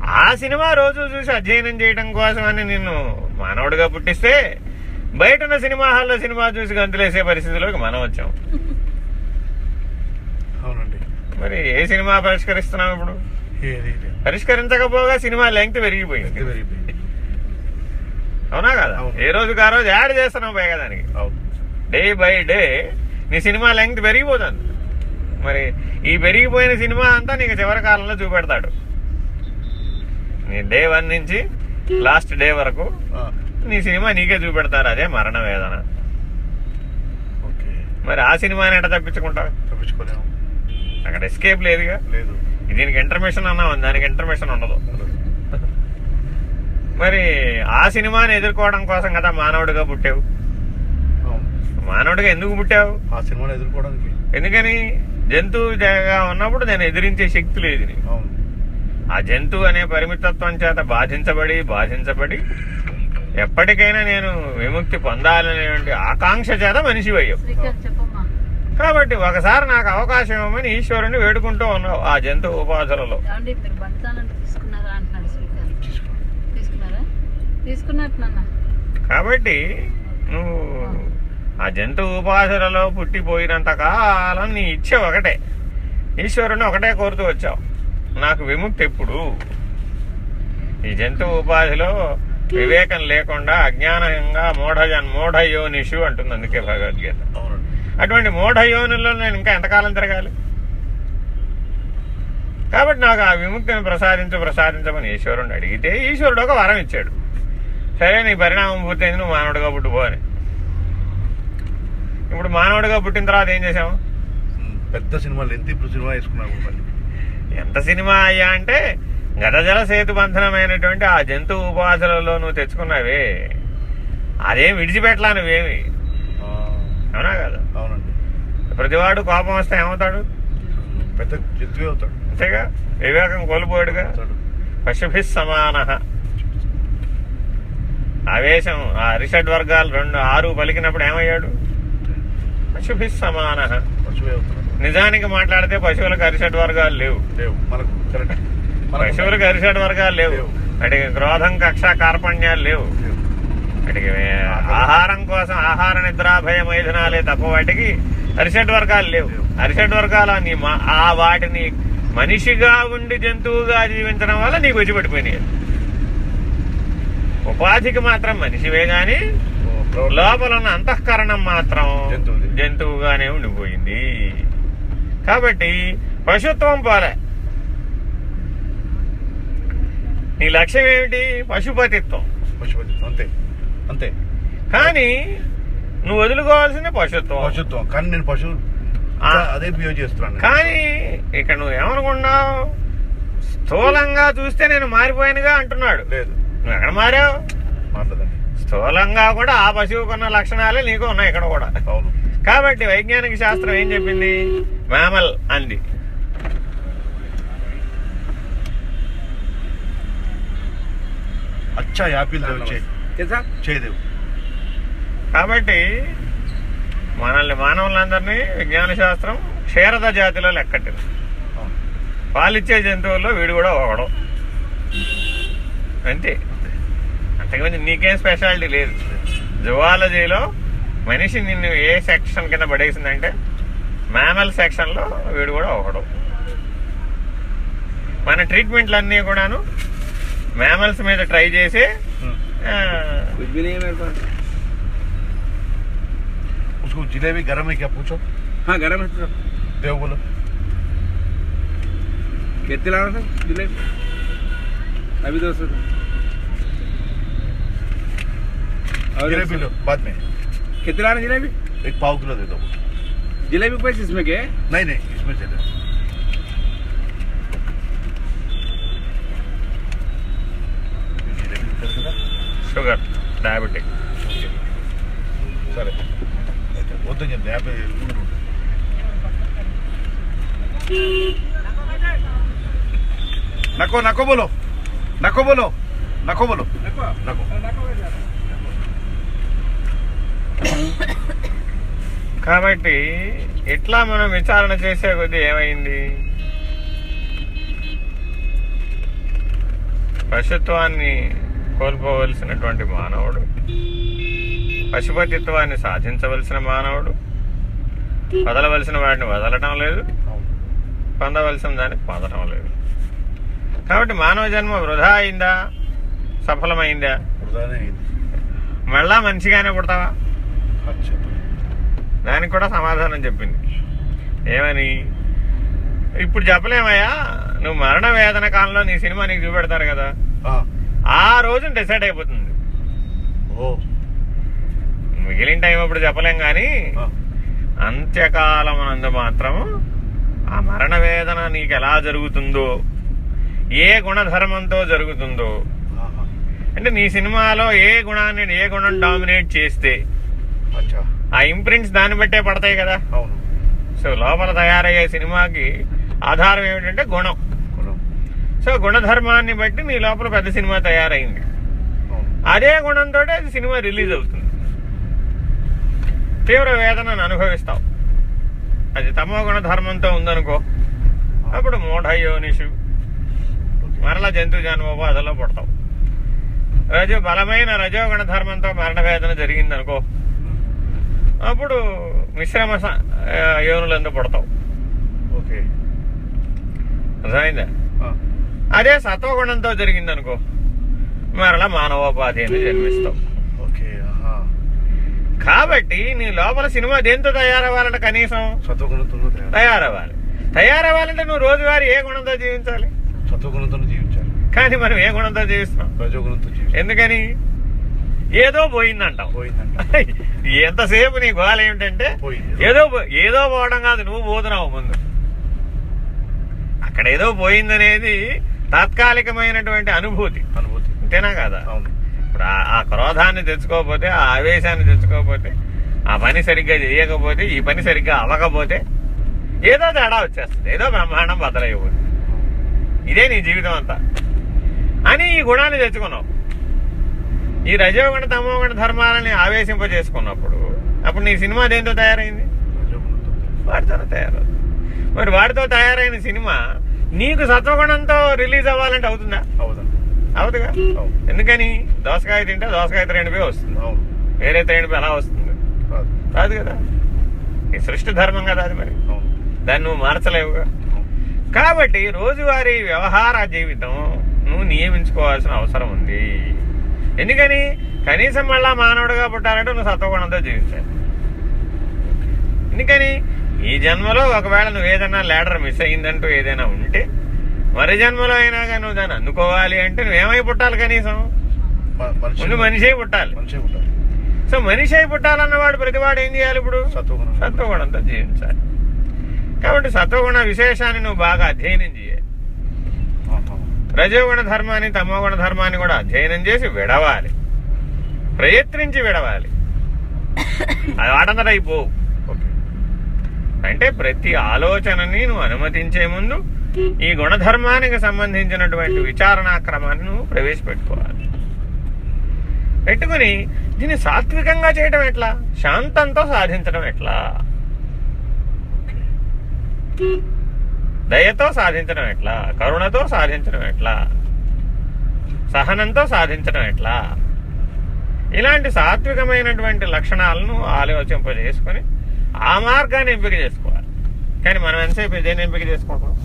ఆ సినిమా రోజు చూసి అధ్యయనం చేయడం కోసం అని నిన్ను మానవుడిగా పుట్టిస్తే బయట ఉన్న సినిమా హాల్లో సినిమా చూసి గంతులేసే పరిస్థితిలోకి మనం వచ్చాం. అవునండి. మరి ఏ సినిమా పరిష్కరిస్తున్నాం ఇప్పుడు. పరిష్కరించకపోగా సినిమా లెంగ్త్ పెరిగిపోయింది. అవునా కదా. ఏ రోజుకి ఆ రోజు యాడ్ చేస్తున్నాం పైగా దానికి? డే బై డే నీ సినిమా లెంగ్త్ పెరిగిపోతుంది. మరి ఈ పెరిగిపోయిన సినిమా అంతా నీకు చివరి కాలంలో చూపెడతాడు. నీ డే వన్ నుంచి లాస్ట్ డే వరకు నీ సినిమా నీకే చూపెడతారు అదే మరణ వేదన. ఓకే. మరి ఆ సినిమాని ఎట్ట తప్పించుకుంటావు? తప్పించుకోలేము. అక్కడ ఎస్కేప్ లేదుగా? లేదు. దీనికి ఇంటర్మిషన్ అన్నా దానికి ఇంటర్మిషన్ ఉండదు. మరి ఆ సినిమాని ఎదుర్కోవడం కోసం కదా మానవుడిగా పుట్టావు. మానవుడిగా ఎందుకు పుట్టావు? ఆ సినిమాని ఎదుర్కోవడానికి. ఎందుకని? జంతువుగా ఉన్నప్పుడు నేను ఎదిరించే శక్తి లేదు నీకు. ఆ జంతువు అనే పరిమితత్వం చేత బాధించబడి బాధించబడి ఎప్పటికైనా నేను విముక్తి పొందాలనేటువంటి ఆకాంక్ష చేత మనిషి అయ్యావు. కాబట్టి ఒకసారి నాకు అవకాశం ఇవ్వమని ఈశ్వరుని వేడుకుంటూ ఉన్నావు ఆ జంతువు ఉపాధులలో. కాబట్టి నువ్వు ఆ జంతువు ఉపాధులలో పుట్టిపోయినంత కాలం నీ ఇచ్చే ఒకటే. ఈశ్వరుని ఒకటే కోరుతూ వచ్చావు. నాకు విముక్తి ఎప్పుడు? ఈ జంతువు ఉపాధిలో వివేకం లేకుండా అజ్ఞానంగా మూఢజన్ మూఢయోనిషు అంటుంది అందుకే భగవద్గీత. అటువంటి మూఢయోనుల్లో నేను ఇంకా ఎంతకాలం తిరగాలి? కాబట్టి నాకు ఆ విముక్తిని ప్రసాదించు ప్రసాదించమని ఈశ్వరుని అడిగితే ఈశ్వరుడు ఒక వరం ఇచ్చాడు. సరే నీ పరిణామం పూర్తయింది నువ్వు మానవుడిగా పుట్టుపో అని. ఇప్పుడు మానవుడిగా పుట్టిన తర్వాత ఏం చేసాము పెద్ద సినిమా లెంత్ ఇప్పుడు సినిమా వేసుకున్నాము మళ్ళీ. ఎంత సినిమా అయ్యా అంటే గదజల సేతుబంధనమైనటువంటి ఆ జంతు ఉపాధులలో నువ్వు తెచ్చుకున్నావే. అదేం విడిచిపెట్టలా నువ్వేమి? అవునా కదా? అవునండి. ప్రతివాడు కోపం వస్తే ఏమవుతాడు? పెద్ద జంతువే అవుతాడు. అంతేగా? వివేకం కోల్పోయాడుగా? పశుభి సమాన ఆవేశం ఆ అరిషడ్ వర్గాలు రెండు ఆరు పలికినప్పుడు ఏమయ్యాడు? పశుభి సమాన పశువే నిజానికి మాట్లాడితే పశువులకు అరిషడ్ వర్గాలు లేవు. లేవు. మనకు పశువులకు అరిషడ్ వర్గాలు లేవు. వాటికి క్రోధం కక్ష కార్పణ్యాలు లేవు. వాటికి ఆహారం కోసం ఆహార నిద్రాభయ మైథునాలే తప్ప వాటికి అరిషడ్ వర్గాలు లేవు. అరిషడ్ వర్గాలు నీ ఆ వాటిని మనిషిగా ఉండి జంతువుగా జీవించడం వల్ల నీకు వచ్చిపెట్టిపోయినాయి ఉపాధికి మాత్రం మనిషివే ప్రవర్తన. లోపల ఉన్న అంతఃకరణం మాత్రం. జంతువుగానే ఉండిపోయింది. కాబట్టి పశుత్వం పోలే. నీ లక్ష్యం ఏమిటి? పశుపతిత్వం. పశుపతి అంతే. అంతే. కానీ నువ్వు వదులుకోవాల్సింది పశుత్వం. పశుత్వం. కానీ నేను పశువు. అదే బిహేవ్ చేస్తున్నాను కానీ ఇక్కడ నువ్వు ఏమనుకున్నావు స్థూలంగా చూస్తే నేను మారిపోయానుగా అంటున్నాడు. లేదు. నువ్వు ఎక్కడ మారావు? మాట్లాడండి స్థూలంగా కూడా ఆ పశువుకున్న లక్షణాలే నీకు ఉన్నాయి ఇక్కడ కూడా. అవును. కాబట్టి వైజ్ఞానిక శాస్త్రం ఏం చెప్పింది? మ్యామల్ అంది. అచ్చా యాపిల్ చేయదేవు కాబట్టి మనల్ని మానవులందరినీ విజ్ఞాన శాస్త్రం క్షీరద జాతిలో లెక్కట్టింది. అవును. పాలిచ్చే జంతువుల్లో వీడు కూడా ఒకడు. అంతే. అంతకుమించి నీకేం స్పెషాలిటీ లేదు జువాలజీలో మనిషి నిన్ను ఏ సెక్షన్ కింద పడేసిందంటే మ్యామల్ సెక్షన్లో వీడు కూడా ఒకడు మన ట్రీట్మెంట్లన్నీ కూడాను మ్యామల్స్ మీద ట్రై చేసి हम्म। ఆ, कुछ भी नहीं है मेरे पास उसको जिलेबी गरम है क्या पूछो हाँ गर्म है सर देव बोलो कितने लाना था जिलेबी अभी दो सौ जलेबी लो बाद में कितना है जलेबी एक पाव किलो दे दो जलेबी पैसे इसमें के नहीं नहीं इसमें चले जलेबी कर देना షుగర్ డయాబెటిక్ సరే అయితే వద్దని చెప్పి యాభై ఉండు. నకో నకో బోలో నకో బోలో నకో బోలో నకో కాబట్టి ఇట్లా మనం విచారణ చేసే కొద్దీ ఏమైంది? పశుత్వాన్ని కోల్పోవలసినటువంటి మానవుడు పశుపతిత్వాన్ని సాధించవలసిన మానవుడు వదలవలసిన వాడిని వదలటం లేదు పొందవలసిన దాన్ని పొందటం లేదు. కాబట్టి మానవ జన్మ వృధా అయిందా? సఫలమైందా? మళ్ళా మంచిగానే పుడతావా? దానికి కూడా సమాధానం చెప్పింది. ఏమని? ఇప్పుడు చెప్పలేమయ్యా? నువ్వు మరణ వేదన కాలంలో నీ సినిమా నీకు చూపెడతారు కదా. ఆ, రోజు డిసైడ్ అయిపోతుంది. ఓ. మిగిలిన టైం అప్పుడు చెప్పలేం కానీ అంత్యకాలం నందు మాత్రం ఆ మరణ వేదన నీకు ఎలా జరుగుతుందో ఏ గుణధర్మంతో జరుగుతుందో. అంటే నీ సినిమాలో ఏ గుణాన్ని ఏ గుణం డామినేట్ చేస్తే ఆ ఇంప్రింట్స్ దాన్ని బట్టే పడతాయి కదా. అవును. సో లోపల తయారయ్యే సినిమాకి ఆధారం ఏమిటంటే గుణం. సో గుణధర్మాన్ని బట్టి నీ లోపల పెద్ద సినిమా తయారైంది. అదే గుణంతో అది సినిమా రిలీజ్ అవుతుంది. తీవ్ర వేదనను అనుభవిస్తావు. అది తమో గుణ ధర్మంతో ఉందనుకో అప్పుడు మూఢయోనిషు మరల జంతు జన్మోపాధలో పుడతావు. రజో బలమైన రజోగుణ ధర్మంతో మరణ వేదన జరిగిందనుకో. అప్పుడు మిశ్రమ యోనులందు పుడతావు. ఓకే. అర్థమైందా? అదే సత్వగుణంతో జరిగిందనుకో మరలా మానవోపాధి అని జన్మిస్తావు. ఆహా. కాబట్టి నీ లోపల సినిమా దేంతో తయారవ్వాలంటే కనీసం? తయారవ్వాలి. తయారవ్వాలంటే నువ్వు రోజువారీ ఏ గుణంతో జీవించాలి? సత్వగుణంతో జీవించాలి. కానీ మనం ఏ గుణంతో జీవిస్తున్నాం? రజోగుణంతో ఎందుకని? ఏదో పోయిందంటాం పోయిందంట ఎంతసేపు నీ గోల ఏమిటంటే. ఏదో ఏదో పోవడం కాదు నువ్వు పోతున్నావు ముందు. అక్కడ ఏదో పోయిందనేది తాత్కాలికమైనటువంటి అనుభూతి. అనుభూతి. అంతేనా కాదా? అవును. ఇప్పుడు ఆ- ఆ క్రోధాన్ని తెచ్చుకోకపోతే ఆ ఆవేశాన్ని తెచ్చుకోకపోతే ఆ పని సరిగ్గా చేయకపోతే ఈ పని సరిగ్గా అవ్వకపోతే ఏదో తేడా వచ్చేస్తుంది. ఏదో బ్రహ్మాండం బదలైపోతుంది ఇదే నీ జీవితం అంతా. అని ఈ గుణాన్ని తెచ్చుకున్నావు. ఈ రజోగుణ తమోగుణ ధర్మాలని ఆవేశింపజేసుకున్నప్పుడు అప్పుడు నీ సినిమా దేంతో తయారైంది? రజోగుణంతో వాటితో తయారవుతుంది. మరి వాటితో తయారైన సినిమా నీకు సత్వగుణంతో రిలీజ్ అవ్వాలంటే అవుతుందా? అవుదండి అవుతుగా? ఎందుకని? దోసకాయ తింటే దోసకాయ త్రేణిపై వస్తుంది. అవును. వేరే త్రేణిపై ఎలా వస్తుంది. రాదు. కదా? ఈ సృష్టి ధర్మం కదా అది మరి. దాన్ని నువ్వు మార్చలేవుగా? కాబట్టి రోజువారీ వ్యవహార జీవితం నువ్వు నియమించుకోవాల్సిన అవసరం ఉంది. ఎందుకని? కనీసం మళ్ళా మానవుడిగా పుట్టాలంటే నువ్వు సత్వగుణంతో జీవించాలి ఎందుకని? ఈ జన్మలో ఒకవేళ నువ్వు ఏదైనా లేడర్ మిస్ అయిందంటూ ఏదైనా ఉంటే మరి జన్మలో అయినా కానీ నువ్వు దాన్ని అందుకోవాలి అంటే నువ్వేమై పుట్టాలి కనీసం? మ- మనిషి మనిషే పుట్టాలి. సో మనిషి అయి పుట్టాలన్నవాడు ప్రతివాడు ఏం చేయాలి ఇప్పుడు? సత్వగుణం సత్వగుణంతో జీవించాలి. కాబట్టి సత్వగుణ విశేషాన్ని నువ్వు బాగా అధ్యయనం చేయాలి. రజోగుణ ధర్మాన్ని తమోగుణ ధర్మాన్ని కూడా అధ్యయనం చేసి విడవాలి. ప్రయత్నించి విడవాలి. అది వాటంతట అంటే ప్రతి ఆలోచనని నువ్వు అనుమతించే ముందు ఈ గుణధర్మానికి సంబంధించినటువంటి విచారణాక్రమాన్ని నువ్వు ప్రవేశపెట్టుకోవాలి. పెట్టుకుని దీన్ని సాత్వికంగా చేయడం ఎట్లా? శాంతంతో సాధించడం ఎట్లా? దయతో సాధించడం ఎట్లా? కరుణతో సాధించడం ఎట్లా? సహనంతో సాధించడం ఎట్లా? ఇలాంటి సాత్వికమైనటువంటి లక్షణాలను ఆలోచింపజేసుకొని ఆ మార్గాన్ని ఎంపిక చేసుకోవాలి. కానీ మనం ఎంతసేపు దేన్ని ఎంపిక చేసుకుంటాం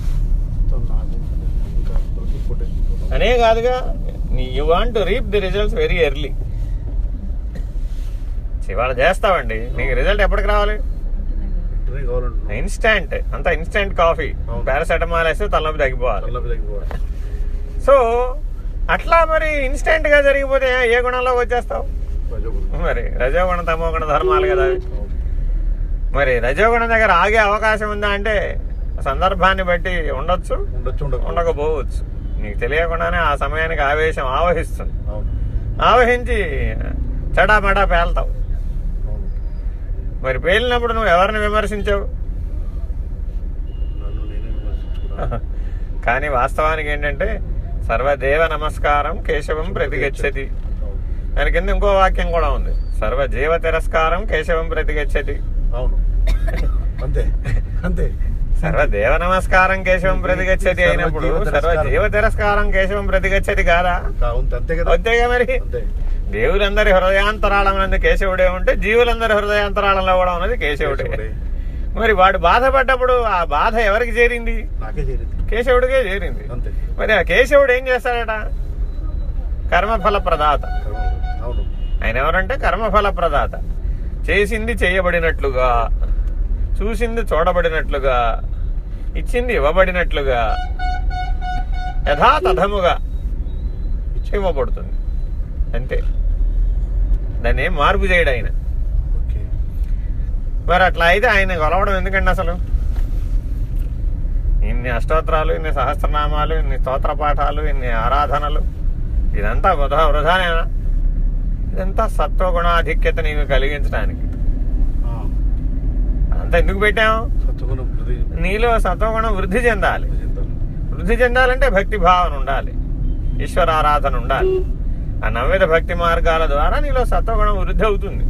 అనే కాదుగా you want reap the results very early ఇవాళ చేస్తావండి. నీకు రిజల్ట్ ఎప్పటికి రావాలి? కావాలంటున్నాం ఇన్స్టెంట్. అంతా ఇన్స్టెంట్ కాఫీ. పారాసెటమాల్ వేస్తే తలనొప్పి తగ్గిపోవాలి. నల్లబి తగ్గిపోవాలి. సో అట్లా మరి ఇన్స్టెంట్గా జరిగిపోతే ఏ గుణంలోకి వచ్చేస్తావు? మరి రజోగుణ తమోగుణ ధర్మాలు కదా. మరి రజోగుణం దగ్గర ఆగే అవకాశం ఉందా అంటే సందర్భాన్ని బట్టి ఉండొచ్చు ఉండొచ్చు ఉండకపోవచ్చు. నీకు తెలియకుండానే ఆ సమయానికి ఆవేశం ఆవహిస్తుంది. ఆవహించి చెడామడా పేల్తావు. మరి పేలినప్పుడు నువ్వు ఎవరిని విమర్శించావు? కానీ వాస్తవానికి ఏంటంటే సర్వదేవ నమస్కారం కేశవం ప్రతిగచ్చతి. దాని కింద ఇంకో వాక్యం కూడా ఉంది. సర్వజీవ తిరస్కారం కేశవం ప్రతిగచ్చతి. అవును. అంతే. అంతే. సర్వదేవ నమస్కారం కేశవం ప్రతిగచ్చతి అయినప్పుడు సర్వజీవ తిరస్కారం. కేశవం ప్రతిగచ్చతి కాదా? అవును అంతే కదా. అంతేగా మరి? అంతే. దేవులందరి హృదయాంతరాళం అన్నది కేశవుడే ఉంటే జీవులందరి హృదయాంతరాళంలో కూడా ఉన్నది కేశవుడే. మరి వాడు బాధపడ్డప్పుడు ఆ బాధ ఎవరికి చేరింది? కేశవుడికే చేరింది. మరి ఆ కేశవుడు ఏం చేస్తాడట? కర్మఫల ప్రదాత అవును. ఆయన ఎవరంటే కర్మఫల ప్రదాత చేసింది చేయబడినట్లుగా చూసింది చూడబడినట్లుగా ఇచ్చింది ఇవ్వబడినట్లుగా యథాతథముగా ఇవ్వబడుతుంది. అంతే. దాన్ని ఏం మార్పు చేయడు ఆయన. మరి అట్లా అయితే ఆయన కొలవడం ఎందుకండి అసలు? ఇన్ని అష్టోత్తరాలు ఇన్ని సహస్రనామాలు ఇన్ని స్తోత్ర పాఠాలు ఇన్ని ఆరాధనలు ఇదంతా వృధా వృధానేనా? ఇదంతా సత్వగుణాధిక్యత నీకు కలిగించడానికి. అంతా ఎందుకు పెట్టాము నీలో సత్వగుణం వృద్ధి చెందాలి. వృద్ధి చెందాలి. వృద్ధి చెందాలంటే భక్తి భావన ఉండాలి. ఈశ్వరారాధన ఉండాలి. ఆ నవ్విద భక్తి మార్గాల ద్వారా నీలో సత్వగుణం వృద్ధి అవుతుంది.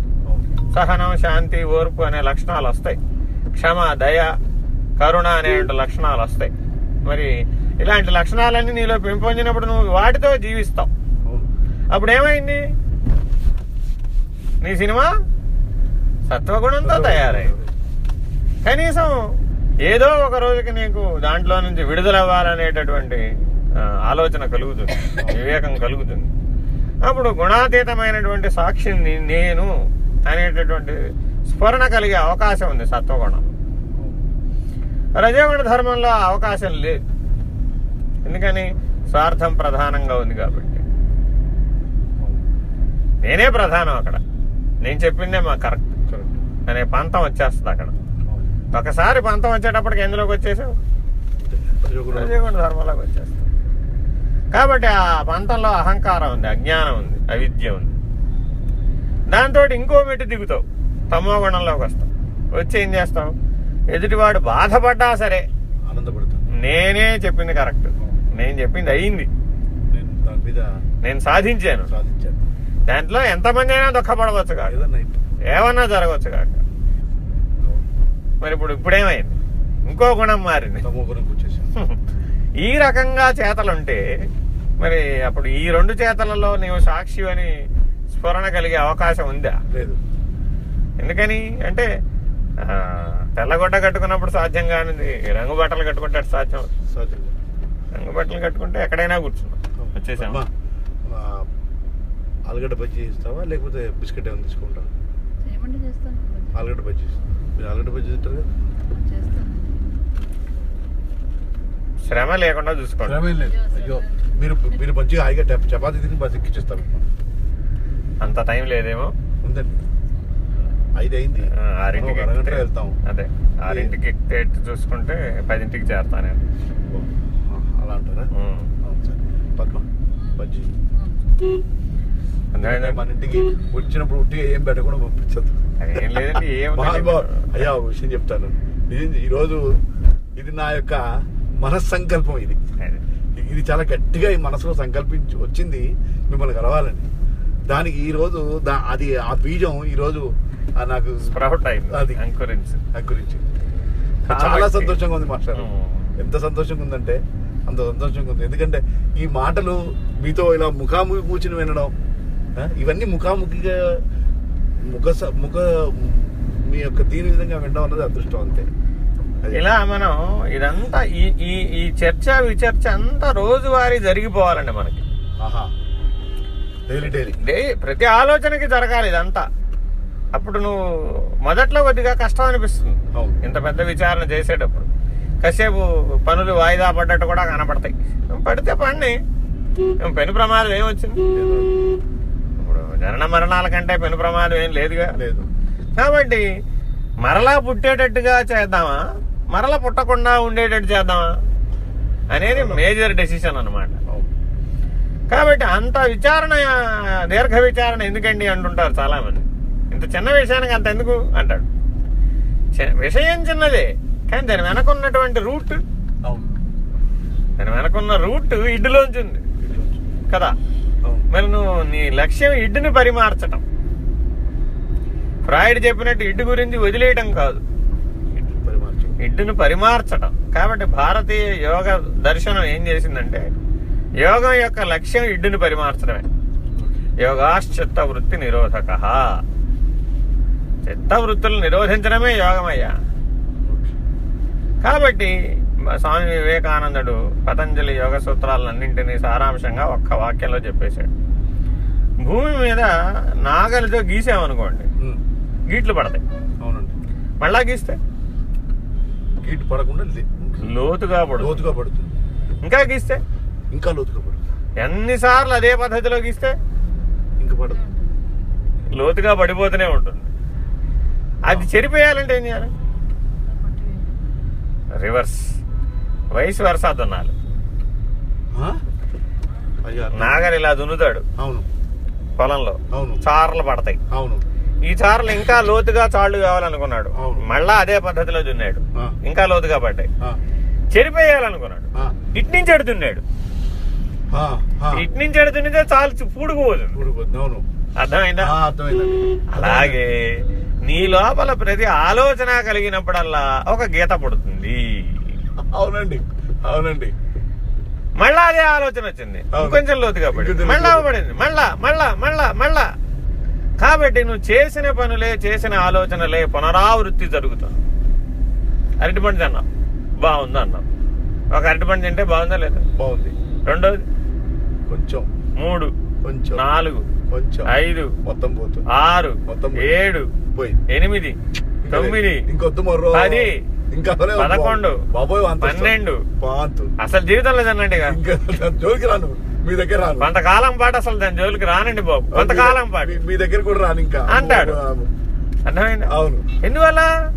సహనం శాంతి ఓర్పు అనే లక్షణాలు వస్తాయి. క్షమ దయ కరుణ అనేటువంటి లక్షణాలు వస్తాయి. మరి ఇలాంటి లక్షణాలన్నీ నీలో పెంపొందినప్పుడు నువ్వు వాటితో జీవిస్తావు. అప్పుడు ఏమైంది? నీ సినిమా సత్వగుణంతో తయారైంది కనీసం ఏదో ఒక రోజుకి నీకు దాంట్లో నుంచి విడుదల అవ్వాలనేటటువంటి ఆలోచన కలుగుతుంది. వివేకం కలుగుతుంది. అప్పుడు గుణాతీతమైనటువంటి సాక్షిని నేను అనేటటువంటి స్ఫురణ కలిగే అవకాశం ఉంది సత్వగుణం. రజోగుణ ధర్మంలో అవకాశం లేదు. ఎందుకని? స్వార్థం ప్రధానంగా ఉంది కాబట్టి. నేనే ప్రధానం అక్కడ. నేను చెప్పిందే మా కరెక్ట్. అనే పంతం వచ్చేస్తుంది అక్కడ. ఒకసారి పంతం వచ్చేటప్పటికి ఎందులోకి వచ్చేసావు? రజోగుణం ధర్మంలోకి వచ్చేస్తావు కాబట్టి ఆ పంతంలో అహంకారం ఉంది అజ్ఞానం ఉంది అవిద్య ఉంది. దాంతో ఇంకో మెట్టు దిగుతావు తమో గుణంలోకి వస్తావు. వచ్చి ఏం చేస్తావు? ఎదుటివాడు బాధపడ్డా సరే. ఆనందపడతాను నేనే చెప్పింది కరెక్ట్. నేను చెప్పింది అయింది. నేను సాధించాను. సాధించాను. దాంట్లో ఎంతమంది అయినా దుఃఖపడవచ్చు కాదు ఏమన్నా జరగవచ్చు కాక. మరి ఇప్పుడు ఇప్పుడేమైంది? ఇంకో గుణం మారింది. ఈ రకంగా చేతలుంటే మరి అప్పుడు ఈ రెండు చేతలలో నీవు సాక్షి అని స్ఫురణ కలిగే అవకాశం ఉందా? లేదు. ఎందుకని? అంటే తెల్లగొడ్డ కట్టుకున్నప్పుడు సాధ్యం కానిది రంగు బట్టలు కట్టుకుంటే అటు సాధ్యం. సాధ్యం. రంగు బట్టలు కట్టుకుంటే ఎక్కడైనా కూర్చున్నాం వచ్చేసాం అమ్మా, ఆ, ఆలుగడ్డ బజ్జీ ఇస్తావా లేకపోతే బిస్కెట్ ఏమైనా తీసుకుంటావా? ఆలుగడ్డ బజ్జీ మీరు ఆలుగడ్డ బజ్జీ తింటారు కదా? శ్రమ లేకుండా చూసుకోండి. శ్రమేం లేదు. అయ్యో మీరు మీరు మంచిగా హాయిగా చప- చపాతీ తిని బస్ ఎక్కిచ్చేస్తారు. అంత టైం లేదేమో. ఉందండి. ఐదు అయింది ఆ, ఆరింటికి ఒక అరగంట ఎక్కితే- వెళ్తాం. అదే ఆరింటికి ఎక్కితే ఎటు చూసుకుంటే పదింటికి చేరతా నేను. ఓ, ఆ, అలా అంటారా? ఉమ్. అవును సరే. పద్మ బజ్జీ. అందుకని మన ఇంటికి వచ్చినప్పుడు ఉట్టిగా ఏం పెట్టకుండా పంపించదు లేదండి ఏం అయ్యా ఒక విషయం చెప్తాను. ఇది ఈరోజు ఇది నా యొక్క మనస్సంకల్పం ఇది. ఇది చాలా గట్టిగా ఈ మనసులో సంకల్పించి వచ్చింది మిమ్మల్ని కలవాలని. దానికి ఈ రోజు దా- అది ఆ బీజం ఈ రోజు ఆ నాకు స్ప్రౌట్ అయింది. అది అంకురించి గురించి చాలా. సంతోషంగా ఉంది మాస్టర్. ఎంత సంతోషంగా ఉందంటే అంత సంతోషంగా ఉంది ఎందుకంటే ఈ మాటలు మీతో ఇలా ముఖాముఖి కూర్చుని వినడం ఇవన్నీ ముఖాముఖిగా ముఖ ముఖ మీ యొక్క దీని విధంగా వినడం అన్నది అదృష్టం అంతే. ఇలా మనం ఇదంతా ఈ ఈ ఈ చర్చ విచర్చ అంతా రోజువారీ జరిగిపోవాలండి మనకి. డైలీ డైలీ ప్రతి ఆలోచనకి జరగాలి ఇదంతా. అప్పుడు నువ్వు మొదట్లో కొద్దిగా కష్టం అనిపిస్తుంది. ఇంత పెద్ద విచారణ చేసేటప్పుడు. కాసేపు పనులు వాయిదా పడ్డట్టు కూడా కనపడతాయి. పడితే పడిని. పెను ప్రమాదం ఏమొచ్చింది ఇప్పుడు జనన మరణాల కంటే పెను ప్రమాదం ఏం లేదుగా? లేదు. కాబట్టి మరలా పుట్టేటట్టుగా చేద్దామా? మరలా పుట్టకుండా ఉండేటట్టు చేద్దామా? అనేది మేజర్ డెసిషన్ అన్నమాట. అవును. కాబట్టి అంత విచారణ దీర్ఘ విచారణ ఎందుకండి అంటుంటారు చాలా మంది ఇంత చిన్న విషయానికి అంత ఎందుకు అంటాడు. విషయం చిన్నదే కానీ దాని వెనక ఉన్నటువంటి రూట్ అవును. దాని వెనకున్న రూట్ ఇడ్డులోంచి ఉంది. కదా? మరి నువ్వు నీ లక్ష్యం ఇడ్డుని పరిమార్చటం. ఫ్రాయిడ్ చెప్పినట్టు ఇడ్డు గురించి వదిలేయటం కాదు. ఇడ్డును పరిమార్చటం. కాబట్టి భారతీయ యోగ దర్శనం ఏం చేసిందంటే యోగం యొక్క లక్ష్యం ఇడ్డుని పరిమార్చడమే. యోగాశ్చిత్త వృత్తి నిరోధక. చిత్త వృత్తులు నిరోధించడమే యోగమయ్యా. కాబట్టి స్వామి వివేకానందుడు పతంజలి యోగ సూత్రాలన్నింటినీ సారాంశంగా ఒక్క వాక్యంలో చెప్పేశాడు. భూమి మీద నాగలితో గీసామనుకోండి. గీట్లు పడతాయి. అవునండి. మళ్ళా గీస్తే? గీటు పడకుండా లోతుగా పడుతుంది. లోతుగా పడుతుంది. ఇంకా గీస్తే? ఇంకా లోతుగా పడుతుంది. ఎన్నిసార్లు అదే పద్ధతిలో గీస్తే? ఇంకా పడదు. లోతుగా పడిపోతూనే ఉంటుంది. అది చెరిపేయాలంటే ఏం చేయాలి? రివర్స్. వయసు వరుస దున్నాలి. నాగలి ఇలా దున్నుతాడు. అవును. పొలంలో. అవును. చార్లు పడతాయి. అవును. ఈ చార్లు ఇంకా లోతుగా చాళ్ళు కావాలనుకున్నాడు. మళ్ళా అదే పద్ధతిలో దున్నాడు. ఇంకా లోతుగా పడ్డాయి. చెరిపేయాలనుకున్నాడు ఇటు నుంచి ఎడు దున్నాడు. ఆ, ఆ. ఇటు నుంచి ఎడు దున్నితే చాలు. అవును. అర్థమైందా? అలాగే నీ లోపల ప్రతి ఆలోచన కలిగినప్పుడల్లా ఒక గీత పుడుతుంది. అవునండి అవునండి. మళ్ళా అదే ఆలోచన వచ్చింది. ఇంకొంచెం లోతుగా పడింది. మళ్ళా. పడింది. మళ్ళా మళ్ళా మళ్ళా మళ్ళా. కాబట్టి నువ్వు చేసిన పనులే చేసిన ఆలోచనలే పునరావృత్తి జరుగుతుంది. అరటిపండు తిన్నావు బాగుంది అన్నావు ఒక అరటిపండు తింటే బాగుందా లేదా? బాగుంది. రెండోది? కొంచెం. మూడు. కొంచెం. నాలుగు. కొంచెం. ఐదు. మొత్తం పోతుంది. ఆరు. మొత్తం ఏడు. ఎనిమిది. తొమ్మిది. ఇంకొద్దు మొర్రో. పది, ఇంకా. పదకొండు, పన్నెండు. అసలు జీవితంలో తినండి జోలికి రాను. మీ దగ్గర రాను. కొంతకాలం పాటు అసలు దాని జోలికి రానండి బాబు. కొంతకాలం పాటు. మీ- దగ్గర కూడా రాను ఇంకా. అంటాడు. అర్థమైందా? అవును. ఎందువల్ల?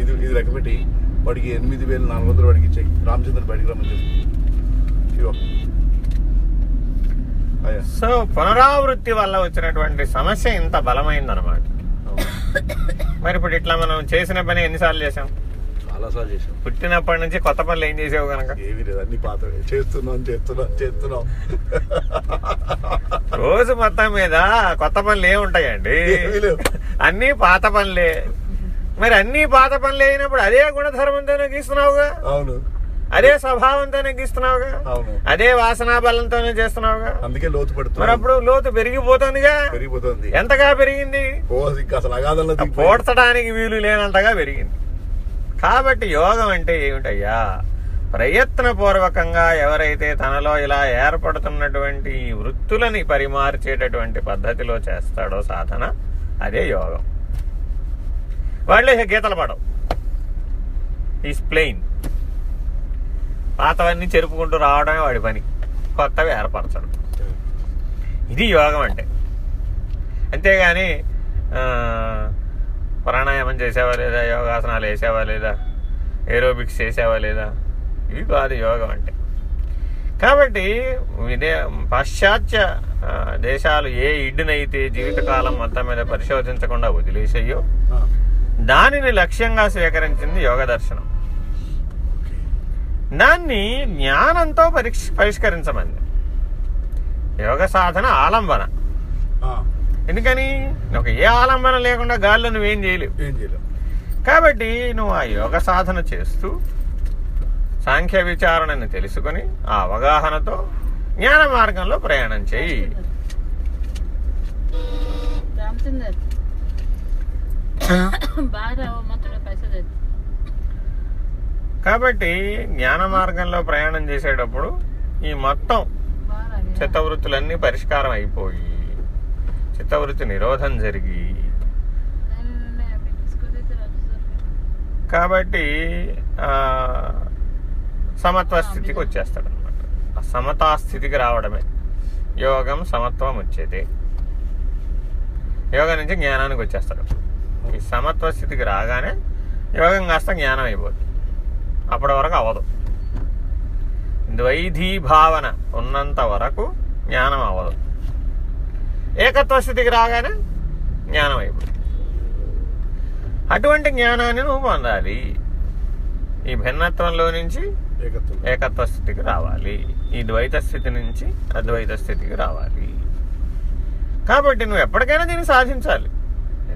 ఇది ఇది లెక్క పెట్టి వాడికి ఎనిమిది వేలు నాలుగు వందలు వాడికి ఇచ్చాయి రామచంద్ర బయటికి రమ్మని చెప్పి. సో పునరావృత్తి వల్ల వచ్చినటువంటి సమస్య ఇంత బలమైందనమాట. మరి ఇప్పుడు ఇట్లా మనం చేసిన పని ఎన్నిసార్లు చేసాం చేసాం పుట్టినప్పటి నుంచి కొత్త పనులు ఏం చేసావు కనుక ఏమీ లేదు అన్ని పాత చేస్తున్నాం చేస్తున్నాం చేస్తున్నాం. రోజు మొత్తం మీద కొత్త పనులు ఏమి ఉంటాయండి? ఏమీ లేవు. అన్ని పాత పనులే. మరి అన్ని పాత పనులు అయినప్పుడు అదే గుణధర్మంతోనే గీస్తున్నావుగా అవును. అదే స్వభావంతోనే గీస్తున్నావుగా అవును. అదే వాసనా బలంతోనే చేస్తున్నావుగా? అందుకే లోతు మరి పడుతుంది. అప్పుడు లోతు పెరిగిపోతుందిగా? పెరిగిపోతుంది. ఎంతగా పెరిగింది. పోడ్చడానికి వీలు లేనంతగా పెరిగింది. కాబట్టి యోగం అంటే ఏమిటయ్యా? ప్రయత్నపూర్వకంగా ఎవరైతే తనలో ఇలా ఏర్పడుతున్నటువంటి వృత్తులని పరిమార్చేటటువంటి పద్ధతిలో చేస్తాడో సాధన అదే యోగం. వాళ్ళే గీతలు పడవు. ఈస్ ప్లెయిన్ పాతవన్నీ చెరుపుకుంటూ రావడమే వాడి పని. కొత్తవి ఏర్పరచడం. ఇది యోగం అంటే. అంతేగాని ఆ, ప్రాణాయామం చేసావా లేదా? యోగాసనాలు వేసావా లేదా? ఏరోబిక్స్ చేసావా లేదా? ఇవి కాదు యోగం అంటే. కాబట్టి విదే పాశ్చాత్య దేశాలు ఏ ఇడ్డునైతే జీవితకాలం మొత్తం మీద పరిశోధించకుండా వదిలేసాయో దానిని లక్ష్యంగా స్వీకరించింది యోగ దర్శనం. దాన్ని జ్ఞానంతో పరిష్ పరిష్కరించమంది. యోగ సాధన ఆలంబన. ఎందుకని? ఒక ఏ ఆలంబన లేకుండా గాల్లో నువ్వేం చేయలేవు. ఏం చేయలేవు. కాబట్టి నువ్వు ఆ యోగ సాధన చేస్తూ సాంఖ్య విచారణను తెలుసుకొని ఆ అవగాహనతో జ్ఞాన మార్గంలో ప్రయాణం చేయి. కాబట్టి జ్ఞాన మార్గంలో ప్రయాణం చేసేటప్పుడు ఈ మొత్తం చిత్తవృత్తులన్నీ పరిష్కారం అయిపోయి చిత్తవృత్తి నిరోధం జరిగి కాబట్టి సమత్వ స్థితికి వచ్చేస్తాడు అనమాట ఆ సమతాస్థితికి రావడమే. యోగం సమత్వం వచ్చేది. యోగం నుంచి జ్ఞానానికి వచ్చేస్తాడు. ఈ సమత్వ స్థితికి రాగానే యోగం కాస్త జ్ఞానం అయిపోతుంది అప్పటి వరకు అవ్వదు. ద్వైధీ భావన ఉన్నంత వరకు జ్ఞానం అవ్వదు. ఏకత్వ స్థితికి రాగానే జ్ఞానం అయిపోతుంది. అటువంటి జ్ఞానాన్ని నువ్వు పొందాలి. ఈ భిన్నత్వంలో నుంచి ఏకత్వం. స్థితికి రావాలి. ఈ ద్వైత స్థితి నుంచి అద్వైత స్థితికి రావాలి. కాబట్టి నువ్వు ఎప్పటికైనా దీన్ని సాధించాలి.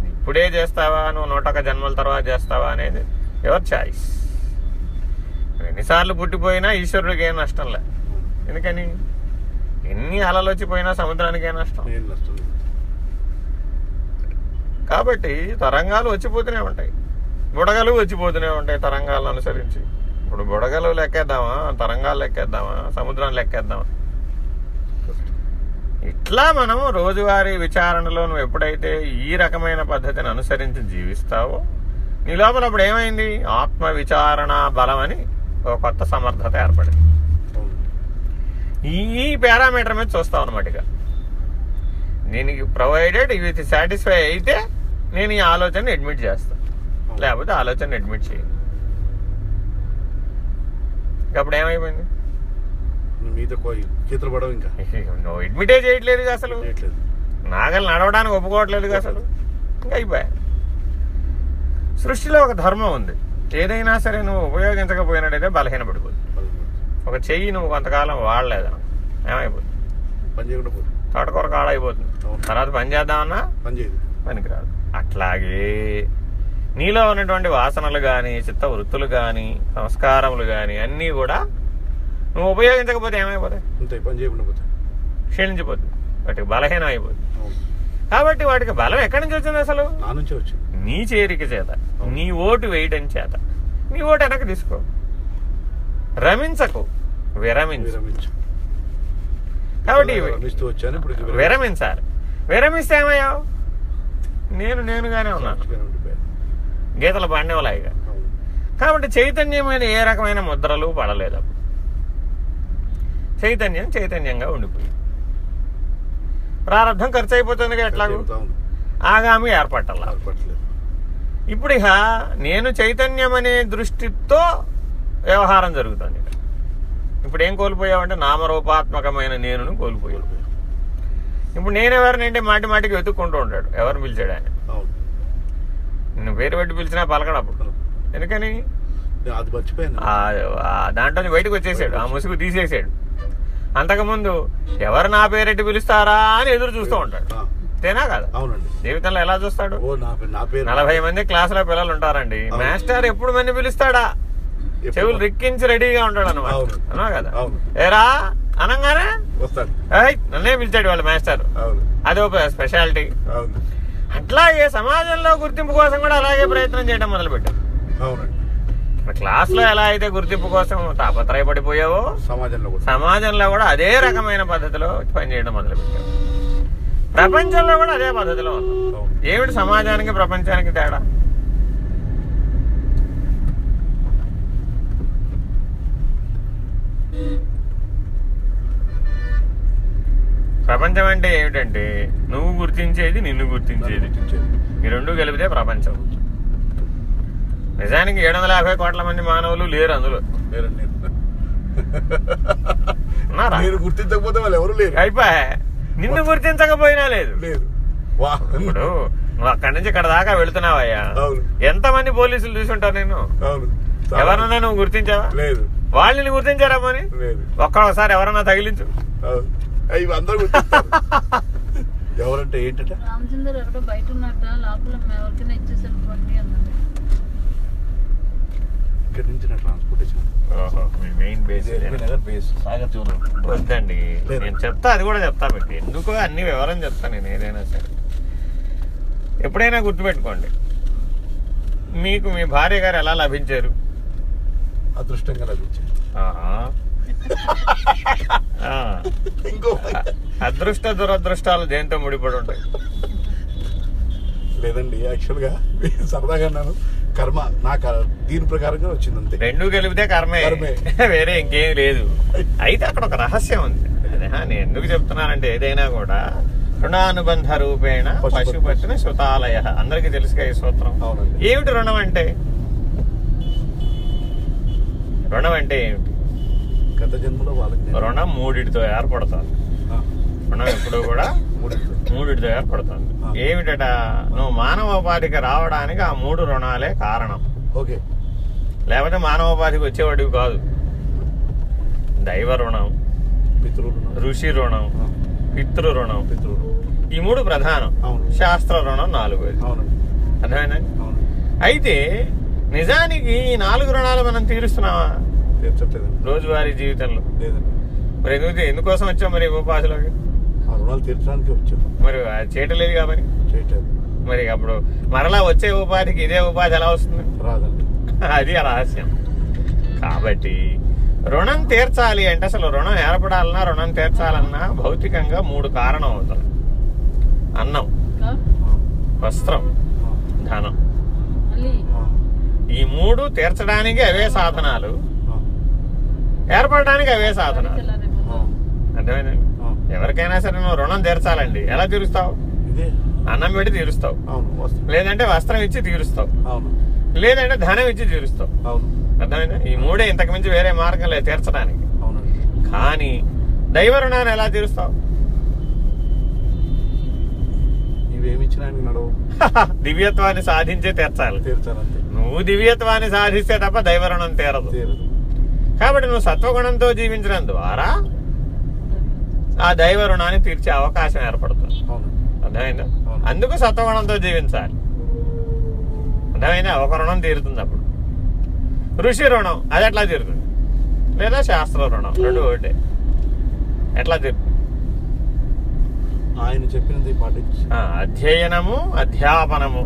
ఇప్పుడే చేస్తావా? నువ్వు నూటొక జన్మల తర్వాత చేస్తావా అనేది ఎవర్ చాయిస్ ఎన్నిసార్లు పుట్టిపోయినా ఈశ్వరుడికి ఏం నష్టం లే. ఎందుకని? ఎన్ని అలలు వచ్చిపోయినా సముద్రానికి నష్టం. కాబట్టి తరంగాలు వచ్చిపోతూనే ఉంటాయి. బుడగలు వచ్చిపోతూనే ఉంటాయి తరంగాలను అనుసరించి. ఇప్పుడు బుడగలు లెక్కేద్దామా? తరంగాలు లెక్కేద్దామా? సముద్రం లెక్కేద్దామా? ఇట్లా మనం రోజువారీ విచారణలో నువ్వు ఎప్పుడైతే ఈ రకమైన పద్ధతిని అనుసరించి జీవిస్తావో నీ లోపల అప్పుడు ఏమైంది? ఆత్మ విచారణ బలం అని ఒక కొత్త సమర్థత ఏర్పడింది. ఈ పారామీటర్ మీద చూస్తాం అనమాట ఇక. దీనికి ప్రొవైడెడ్ ఇది సాటిస్ఫై అయితే నేను ఈ ఆలోచనని అడ్మిట్ చేస్తాను లేకపోతే ఆలోచన అడ్మిట్ చేయను. అప్పుడు ఏమైపోయింది? మీతో పడవు ఇంకా. నువ్వు అడ్మిటే చేయట్లేదు అసలు. నాగలు నడవడానికి ఒప్పుకోవట్లేదు అసలు. ఇంకా అయిపోయా సృష్టిలో ఒక ధర్మం ఉంది. ఏదైనా సరే నువ్వు ఉపయోగించకపోయినట్టయితే బలహీనపడిపోతుంది ఒక చెయ్యి నువ్వు కొంతకాలం వాడలేదు. ఏమైపోతుంది? పని చేయకుండా పోదు తోటకూర కాడ అయిపోతుంది అవును. తర్వాత పని చేద్దామన్నా పని చేయదు. పనికిరాదు. అట్లాగే నీలో ఉన్నటువంటి వాసనలు కానీ చిత్త వృత్తులు కానీ సంస్కారములు కానీ అన్నీ కూడా నువ్వు ఉపయోగించకపోతే ఏమైపోతాయి? అంతే పని చేయకుండా పోతాయి. క్షీణించిపోతుంది. వాటికి బలహీనం అయిపోతుంది. కాబట్టి వాటికి బలం ఎక్కడి నుంచి వచ్చింది అసలు? నా నుంచే వచ్చింది. నీ చేరిక చేత నీ ఓటు వేయడం చేత. నీ ఓటు వెనక్కి తీసుకో. రమించకు. విరమించు. కాబట్టి విరమించాలి. విరమిస్తే ఏమయ్యావు? నేను నేనుగానే ఉన్నాను. గీతలు అవును. కాబట్టి చైతన్యం మీద ఏ రకమైన ముద్రలు పడలేదు అప్పుడు. చైతన్యం చైతన్యంగా ఉండిపోయింది. ప్రారంభం ఖర్చు అయిపోతుంది ఎట్లాగూ ఆగామి ఏర్పట్టాల. ఏర్పడలేదు ఇప్పుడు ఇక నేను చైతన్యం అనే దృష్టితో వ్యవహారం జరుగుతుంది. ఇప్పుడు ఏం కోల్పోయావంటే నామరూపాత్మకమైన నేనును కోల్పోయావు ఇప్పుడు నేనెవరినంటే మాటి మాటికి వెతుక్కుంటూ ఉంటాడు. ఎవరిని పిలిచాడు ఆయన? నిన్ను పేరు పెట్టి పిలిచినా పలకడు అప్పుడు. ఎందుకని? నేను దాంట్లో బయటకు వచ్చేసాడు. ఆ ముసుగు తీసేసాడు. అంతకుముందు ఎవరు నా పేరెట్టి పిలుస్తారా అని ఎదురు చూస్తూ ఉంటాడు. తేనా కదా? జీవితంలో ఎలా చూస్తాడు? నలభై మంది క్లాసులో పిల్లలు ఉంటారండి. మాస్టర్ ఎప్పుడు మంది పిలుస్తాడా? చెవులు రిక్కించి రెడీగా ఉంటాడు అనమాట. అన్నా కదా. ఏరా? అనగానే? వస్తాడు. నన్నే పిలిచాడు వాళ్ళ మాస్టర్. అది ఒక స్పెషాలిటీ అట్లాగే సమాజంలో గుర్తింపు కోసం కూడా అలాగే ప్రయత్నం చేయడం మొదలుపెట్టాడు ఇప్పుడు క్లాస్లో ఎలా అయితే గుర్తింపు కోసం తాపత్రయపడిపోయావో సమాజంలో కూడా. సమాజంలో కూడా అదే రకమైన పద్ధతిలో పనిచేయడం మొదలుపెట్టావు. ప్రపంచంలో కూడా అదే పద్ధతిలో ఉన్నాం అవును. ఏమిటి సమాజానికి ప్రపంచానికి తేడా? ప్రపంచం అంటే ఏమిటంటే నువ్వు గుర్తించేది నిన్ను గుర్తించేది. ఈ రెండు కలిపితే ప్రపంచం. నిజానికి ఏడు వందల యాభై కోట్ల మంది మానవులు లేరు అందులో. నేను. నేను గుర్తించకపోతే వాళ్ళు ఎవరు లేరు. అయిపోయా? నిన్ను గుర్తించకపోయినా లేదు. లేదు. ఇప్పుడు నువ్వు అక్కడి నుంచి ఇక్కడ దాకా వెళుతున్నావయ్యా. ఎంతమంది పోలీసులు చూసుంటారు నేను అవును. ఎవరన్నా నువ్వు గుర్తించావా? లేదు. వాళ్ళని గుర్తించారా మరి లేదు. ఎవరన్నా తగిలించు. అందరూ గుర్తిస్తారు. ఎవరంటే ఏంటట? రామచంద్ర ఎక్కడో బయట ఉన్నట్ట లోపల ఎవరికైనా ఇచ్చేసారు బండి అన్నది. ఇక్కడి నుంచి నా ట్రాన్స్పోర్టేషన్ మెయిన్ బేస్ నగర్ బేస్ సాగర్ చివరి వద్దండి. నేను చెప్తా అది కూడా చెప్తా మీకు. ఎందుకో అన్ని వివరం చెప్తా నేను ఏదైనా సరే. ఎప్పుడైనా గుర్తుపెట్టుకోండి. మీకు మీ భార్య గారు ఎలా లభించారు? అదృష్టంగా లభించింది. ఇంకో అదృష్ట దురదృష్టాలు దేంతో ముడిపడి ఉంటాయి? లేదండి యాక్చువల్గా సరదాగా అన్నాను. కర్మ నా దీని ప్రకారంగా వచ్చింది అంతే. రెండు కలిపితే కర్మే. వేరే ఇంకేం లేదు. అయితే అక్కడ ఒక రహస్యం ఉంది. నేను ఎందుకు చెప్తున్నానంటే ఏదైనా కూడా రుణానుబంధ రూపేణ పశుపతి. పశుపతిని శృతాలయ. అందరికీ తెలుసుగా ఈ సూత్రం. ఏమిటి రుణం అంటే? రుణం అంటే ఏమిటి? గత జన్మలో వాళ్ళకి రుణం మూడిటితో ఏర్పడుతుంది. ఆ, రుణం ఎప్పుడు కూడా. మూడిటితో. ఏర్పడుతుంది. ఆ. ఏమిటట? నువ్వు మానవోపాధికి రావడానికి ఆ మూడు రుణాలే కారణం. ఓకే. లేకపోతే మానవోపాధికి వచ్చేవాడివి కాదు. దైవ రుణం ఋషి రుణం పితృ రుణం. ఈ మూడు ప్రధానం. శాస్త్ర రుణం అవునండి. అర్థమైందండి అయితే నిజానికి ఈ నాలుగు రుణాలు మనం తీరుస్తున్నావా తీర్చట్లేదండి రోజువారీ జీవితంలో. లేదండి మరి ఎందుకు ఎందుకోసం వచ్చాం మరి ఉపాధిలోకి ఆ రుణాలు తీర్చడానికి వచ్చాం. మరి అది చేయటలేదు కాబట్టి చేయట్లేదు మరి? అప్పుడు మరలా వచ్చే ఉపాధికి ఇదే ఉపాధి ఎలా వస్తుంది? రాదండి. అది ఆ రహస్యం. కాబట్టి రుణం తీర్చాలి అంటే అసలు రుణం ఏర్పడాలన్నా రుణం తీర్చాలన్నా భౌతికంగా మూడు కారణం అవుతుంది అన్నం వస్త్రం ధనం. ఈ మూడు తీర్చడానికి అవే సాధనాలు. ఏర్పడడానికి అవే సాధనాలు. అర్థమైందండి. ఎవరికైనా సరే నువ్వు రుణం తీర్చాలండి. ఎలా తీరుస్తావు? అన్నం పెట్టి తీరుస్తావు. లేదంటే వస్త్రం ఇచ్చి తీరుస్తావు. అవును. లేదంటే ధనం ఇచ్చి తీరుస్తావు. అవును. అర్థమైందా? ఈ మూడే ఇంతకు మించి వేరే మార్గం లేదు తీర్చడానికి. కానీ దైవ రుణాన్ని ఎలా తీరుస్తావు? దివ్యత్వాన్ని సాధించే తీర్చాలి. తీర్చాలంతే. నువ్వు దివ్యత్వాన్ని సాధిస్తే తప్ప దైవ రుణం తీరదు. కాబట్టి నువ్వు సత్వగుణంతో జీవించడం ద్వారా ఆ దైవ రుణాన్ని తీర్చే అవకాశం ఏర్పడుతుంది. అర్థమైందా. అందుకు సత్వగుణంతో జీవించాలి. అర్థమైందా? ఒక రుణం తీరుతుంది అప్పుడు. ఋషి రుణం అది ఎట్లా తీరుతుంది? లేదా శాస్త్ర రుణం రెండు ఒకటే. ఎట్లా తీరుతుంది ఆయన చెప్పినది పాటించి. అధ్యయనము అధ్యాపనము.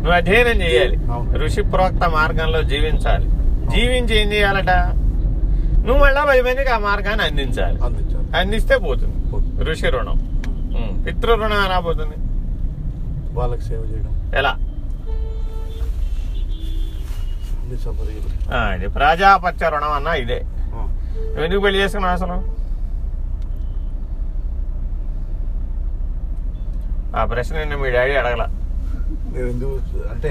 నువ్వు అధ్యయనం చేయాలి. ఋషి ప్రోక్త మార్గంలో జీవించాలి. జీవించి ఏం చేయాలట? నువ్వు మళ్ళా పది మందికి ఆ మార్గాన్ని అందించాలి. అందిస్తే పోతుంది. ఋషి రుణం. పితృ రుణం ఎలా పోతుంది? వాళ్ళకి సేవ చేయడం. ఎలా? ఇది ప్రజాపత్య రుణం అన్నా ఇదే. నువ్వు ఎందుకు పెళ్ళి చేసుకున్నావు అసలు? ఆ ప్రశ్న నిన్ను మీ డాడీ అడగల. నేను ఎందుకు అంటే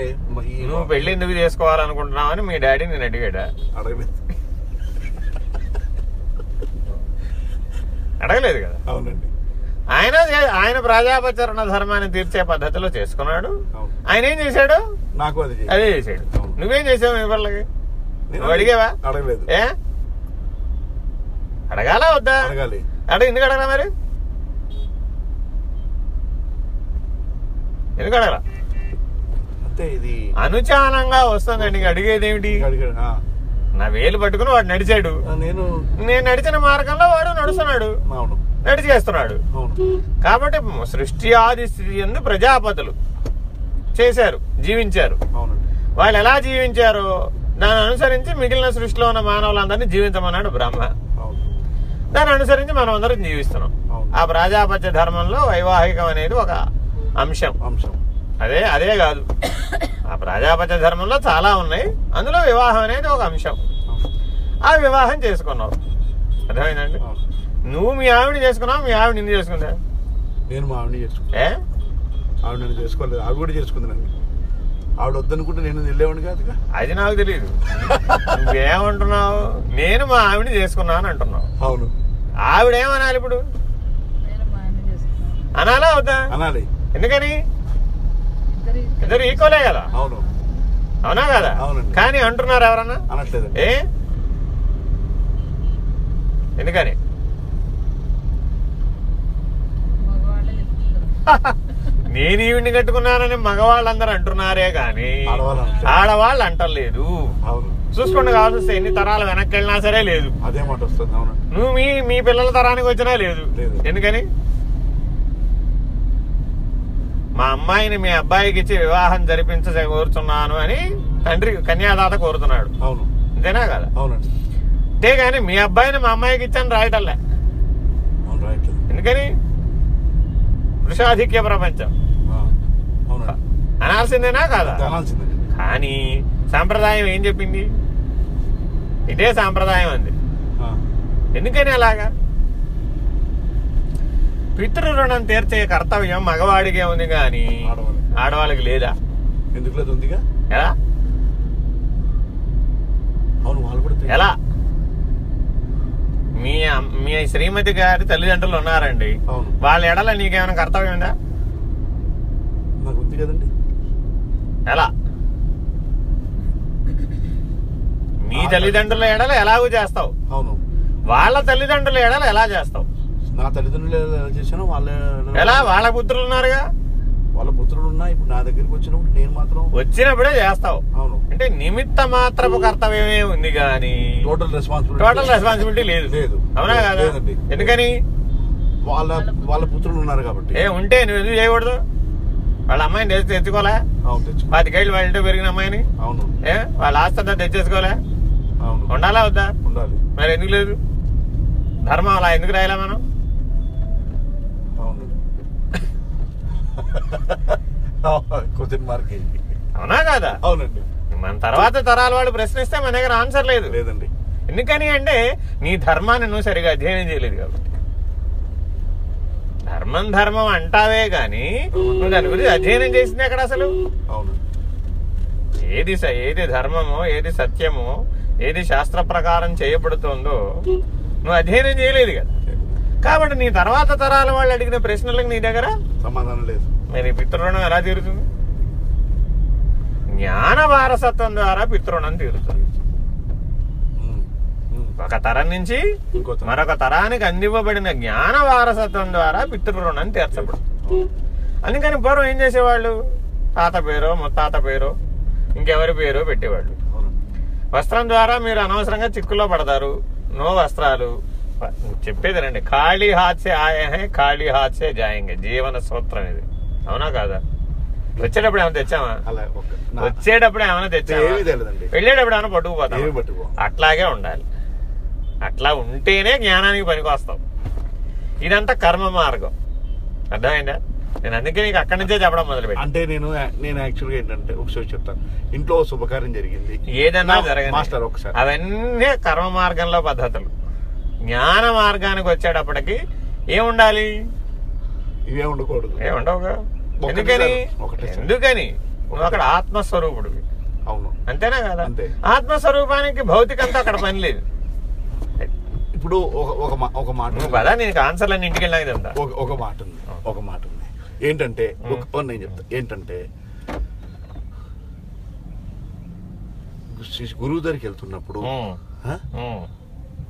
ఈ నువ్వు పెళ్ళి ఎందుకు చేసుకోవాలనుకుంటున్నావని మీ డాడీ నేను అడిగాడా? అడగలేదు. అడగలేదు కదా? అవునండి. ఆయన ఆయన ప్రజాపత్య రుణ ధర్మాన్ని తీర్చే పద్ధతిలో చేసుకున్నాడు. ఆయన ఏం చేశాడు? నాకు అది. అదే చేశాడు. నువ్వేం చేసావు మీ పిల్లలకి? నువ్వు అడిగావా? అడగలేదు. ఏ? అడగాలా వద్దా? అడగాలి. అడగ ఎందుకు అడగలా మరి? ఎందుకు అడగలా? అంతే ఇది అనుచానంగా వస్తుందండి ఇంక అడిగేది ఏమిటి నా వేలు పట్టుకుని వాడు నడిచాడు. నేను నేను నడిచిన మార్గంలో వాడు నడుస్తున్నాడు. అవును. నడిచి చేస్తున్నాడు. అవును. కాబట్టి సృష్టి ఆది స్థితి ఎందు ప్రజాపతులు చేశారు జీవించారు. వాళ్ళు ఎలా జీవించారో దాన్ని అనుసరించి మిగిలిన సృష్టిలో ఉన్న మానవులందరినీ జీవించమన్నాడు బ్రహ్మ. దాన్ని అనుసరించి మనం అందరం జీవిస్తున్నాం. ఆ ప్రజాపత్య ధర్మంలో వైవాహికం అనేది ఒక అంశం. అంశం. అదే అదే కాదు. ఆ ప్రజాపత్య ధర్మంలో చాలా ఉన్నాయి. అందులో వివాహం అనేది ఒక అంశం. ఆ వివాహం చేసుకున్నావు. అర్థమైందండి? నువ్వు మీ ఆవిడ చేసుకున్నావు మీ ఆవిడ నిన్ను చేసుకుందా? నేను మా ఆవిడని చేసుకున్నాను ఏ? ఆవిడ నన్ను చేసుకోలేదు. ఆవిడ కూడా చేసుకుంది ఆవిడ వద్దనుకుంటే నేను వెళ్ళేవాడిని కాదుగా. అది నాకు తెలియదు నువ్వేమంటున్నావు? నేను మా ఆవిడ చేసుకున్నాను అంటున్నావు. అవును. ఆవిడ ఏమనాలి ఇప్పుడు అనాలా వద్దా? అనాలి. ఎందుకని? ఇద్దరు ఈక్వలే కదా? అవును. అవునా కదా? అవునండి. కానీ అంటున్నారు ఎవరన్నా? అనట్లేదండి. ఏ? ఎందుకని? నేను ఈవిడ్ని కట్టుకున్నానని మగవాళ్ళందరూ అంటున్నారే గాని ఆడవాళ్ళు అనట్లేదు. అంటలేదు. అవును. చూసుకోండి కావాల్సి ఎన్ని తరాలు వెనక్కి వెళ్ళినా సరే లేదు. అదే మాట వస్తుంది అవును. నువ్వు మీ మీ పిల్లల తరానికి వచ్చినా లేదు. లేదు. ఎందుకని? మా అమ్మాయిని మీ అబ్బాయికి ఇచ్చి వివాహం జరిపించ కోరుతున్నాను అని తండ్రి కన్యాదాత కోరుతున్నాడు. అవును. అంతేనా కదా? అవునండి. అంతేగాని మీ అబ్బాయిని మా అమ్మాయికి ఇచ్చాను రాయటల్లా ఎందుకని? పురుషాధిక్య ప్రపంచం. అనాల్సిందేనా కాదా? అంతే కానీ సాంప్రదాయం ఏం చెప్పింది? ఇదే సాంప్రదాయం అంది. ఎందుకని అలాగా? పితృ రుణం తీర్చే కర్తవ్యం మగవాడికే ఉంది కానీ ఆడవాళ్ళకి. లేదా? ఎందుకు లేదు ఉందిగా? ఎలా? అవును వాళ్ళు కూడా. ఎలా? మీ మీ శ్రీమతి గారి తల్లిదండ్రులు ఉన్నారండి. వాళ్ళ ఎడల నీకేమైనా కర్తవ్యం ఉందా? నాకు ఉంది కదండి. ఎలా? మీ తల్లిదండ్రుల ఎడల ఎలాగూ చేస్తావు? అవును. వాళ్ళ తల్లిదండ్రుల ఎడల ఎలా చేస్తావు? నా తల్లిదండ్రులు ఎలా చేశానో వాళ్ళ ఎలా? వాళ్ళ పుత్రులు ఉన్నారుగా? వాళ్ళ పుత్రుడు ఉన్నా ఇప్పుడు నా దగ్గరికి వచ్చినప్పుడు నేను మాత్రం వచ్చినప్పుడే చేస్తావు. అవును. అంటే నిమిత్త మాత్రపు కర్తవ్యమే ఉంది కానీ టోటల్ రెస్పాన్సిబిలిటీ టోటల్ రెస్పాన్సిబిలిటీ లేదు. లేదు. అవునా కదా. ఎందుకని? వాళ్ళ వాళ్ళ పుత్రులు ఉన్నారు కాబట్టి. ఏ ఉంటే నువ్వు ఎందుకు చేయకూడదు? వాళ్ళ అమ్మాయిని తెచ్చి తెచ్చుకోలే అవును తెచ్చు పాతికేళ్ళు వాళ్ళ ఇంట్లో పెరిగిన అమ్మాయిని? అవును. ఏ వాళ్ళ ఆస్తి అంతా తెచ్చేసుకోలే అవును. ఉండాలా వద్దా? ఉండాలి. మరి ఎందుకు లేదు? ధర్మం అలా ఎందుకు రాయలే మనం అవును క్వశ్చన్ మార్క్ అయింది. అవునా కాదా? అవునండి. మన తర్వాత తరాల వాళ్ళు ప్రశ్నిస్తే మన దగ్గర ఆన్సర్ లేదు. లేదండి. ఎందుకని అంటే నీ ధర్మాన్ని నువ్వు సరిగా అధ్యయనం చేయలేదు కాబట్టి. ధర్మం ధర్మం అంటావే గాని నువ్వు దాని గురించి అధ్యయనం చేసింది ఎక్కడ అసలు? అవును. ఏది ఏది ధర్మమో ఏది సత్యమో ఏది శాస్త్ర ప్రకారం చేయబడుతోందో నువ్వు అధ్యయనం చేయలేదు కదా. కాబట్టి నీ తర్వాత తరాల వాళ్ళు అడిగిన ప్రశ్నలకు నీ దగ్గర సమాధానం లేదు మరి పితృణం ఎలా తీరుతుంది జ్ఞాన వారసత్వం ద్వారా పితృణం తీరుతుంది. ఒక తరం నుంచి. మరొక తరానికి అందివ్వబడిన జ్ఞాన వారసత్వం ద్వారా పితృరుణం తీర్చబడుతుంది అవును. అందుకని పూర్వం ఏం చేసేవాళ్ళు తాత పేరు ముత్తాత పేరు ఇంకెవరి పేరు పెట్టేవాళ్ళు. వస్త్రం ద్వారా మీరు అనవసరంగా చిక్కుల్లో పడతారు నో వస్త్రాలు చెప్పేది రండి ఖాళీ హాత్సే ఆయే హై ఖాళీ హాత్సే జాయింగే జీవన సూత్రం ఇది. అవునా కాదా? వచ్చేటప్పుడు ఏమైనా తెచ్చామా వచ్చేటప్పుడు ఏమైనా తెచ్చామా వెళ్ళేటప్పుడు ఏమైనా పట్టుకుపోతాం అట్లాగే ఉండాలి. అట్లా ఉంటేనే జ్ఞానానికి పనికి వస్తాం ఇదంతా కర్మ మార్గం. అర్థమైందా? నేను అందుకే నీకు అక్కడి నుంచే చెప్పడం మొదలుపెట్టి అంటే నేను నేను యాక్చువల్గా ఏంటంటే ఒకసారి చెప్తాను. ఇంట్లో శుభకార్యం జరిగింది. ఏదన్నా నా- జరగదు. మాస్టర్ ఒకసారి అవన్నీ కర్మ మార్గంలో పద్ధతులు. జ్ఞాన మార్గానికి వచ్చేటప్పటికి ఏముండాలి? ఇవే ఉండకూడదు. ఒకటి ఎందుకని. ఎందుకని? నువ్వు అక్కడ ఆత్మస్వరూపుడివి. అవును. అంతేనా కదా? అంతే. ఆత్మస్వరూపానికి భౌతికంతో అక్కడ పని లేదు. ఇప్పుడు ఒక ఒక మాట కదా నీకు ఆన్సర్లన్నీ ఇంటికి వెళ్ళినా ఇదంతా ఒక ఒక మాట ఉంది. ఒక మాట ఉంది. ఏంటంటే ఒక నేను చెప్తా. ఏంటంటే గురువు దగ్గరికి వెళ్తున్నప్పుడు.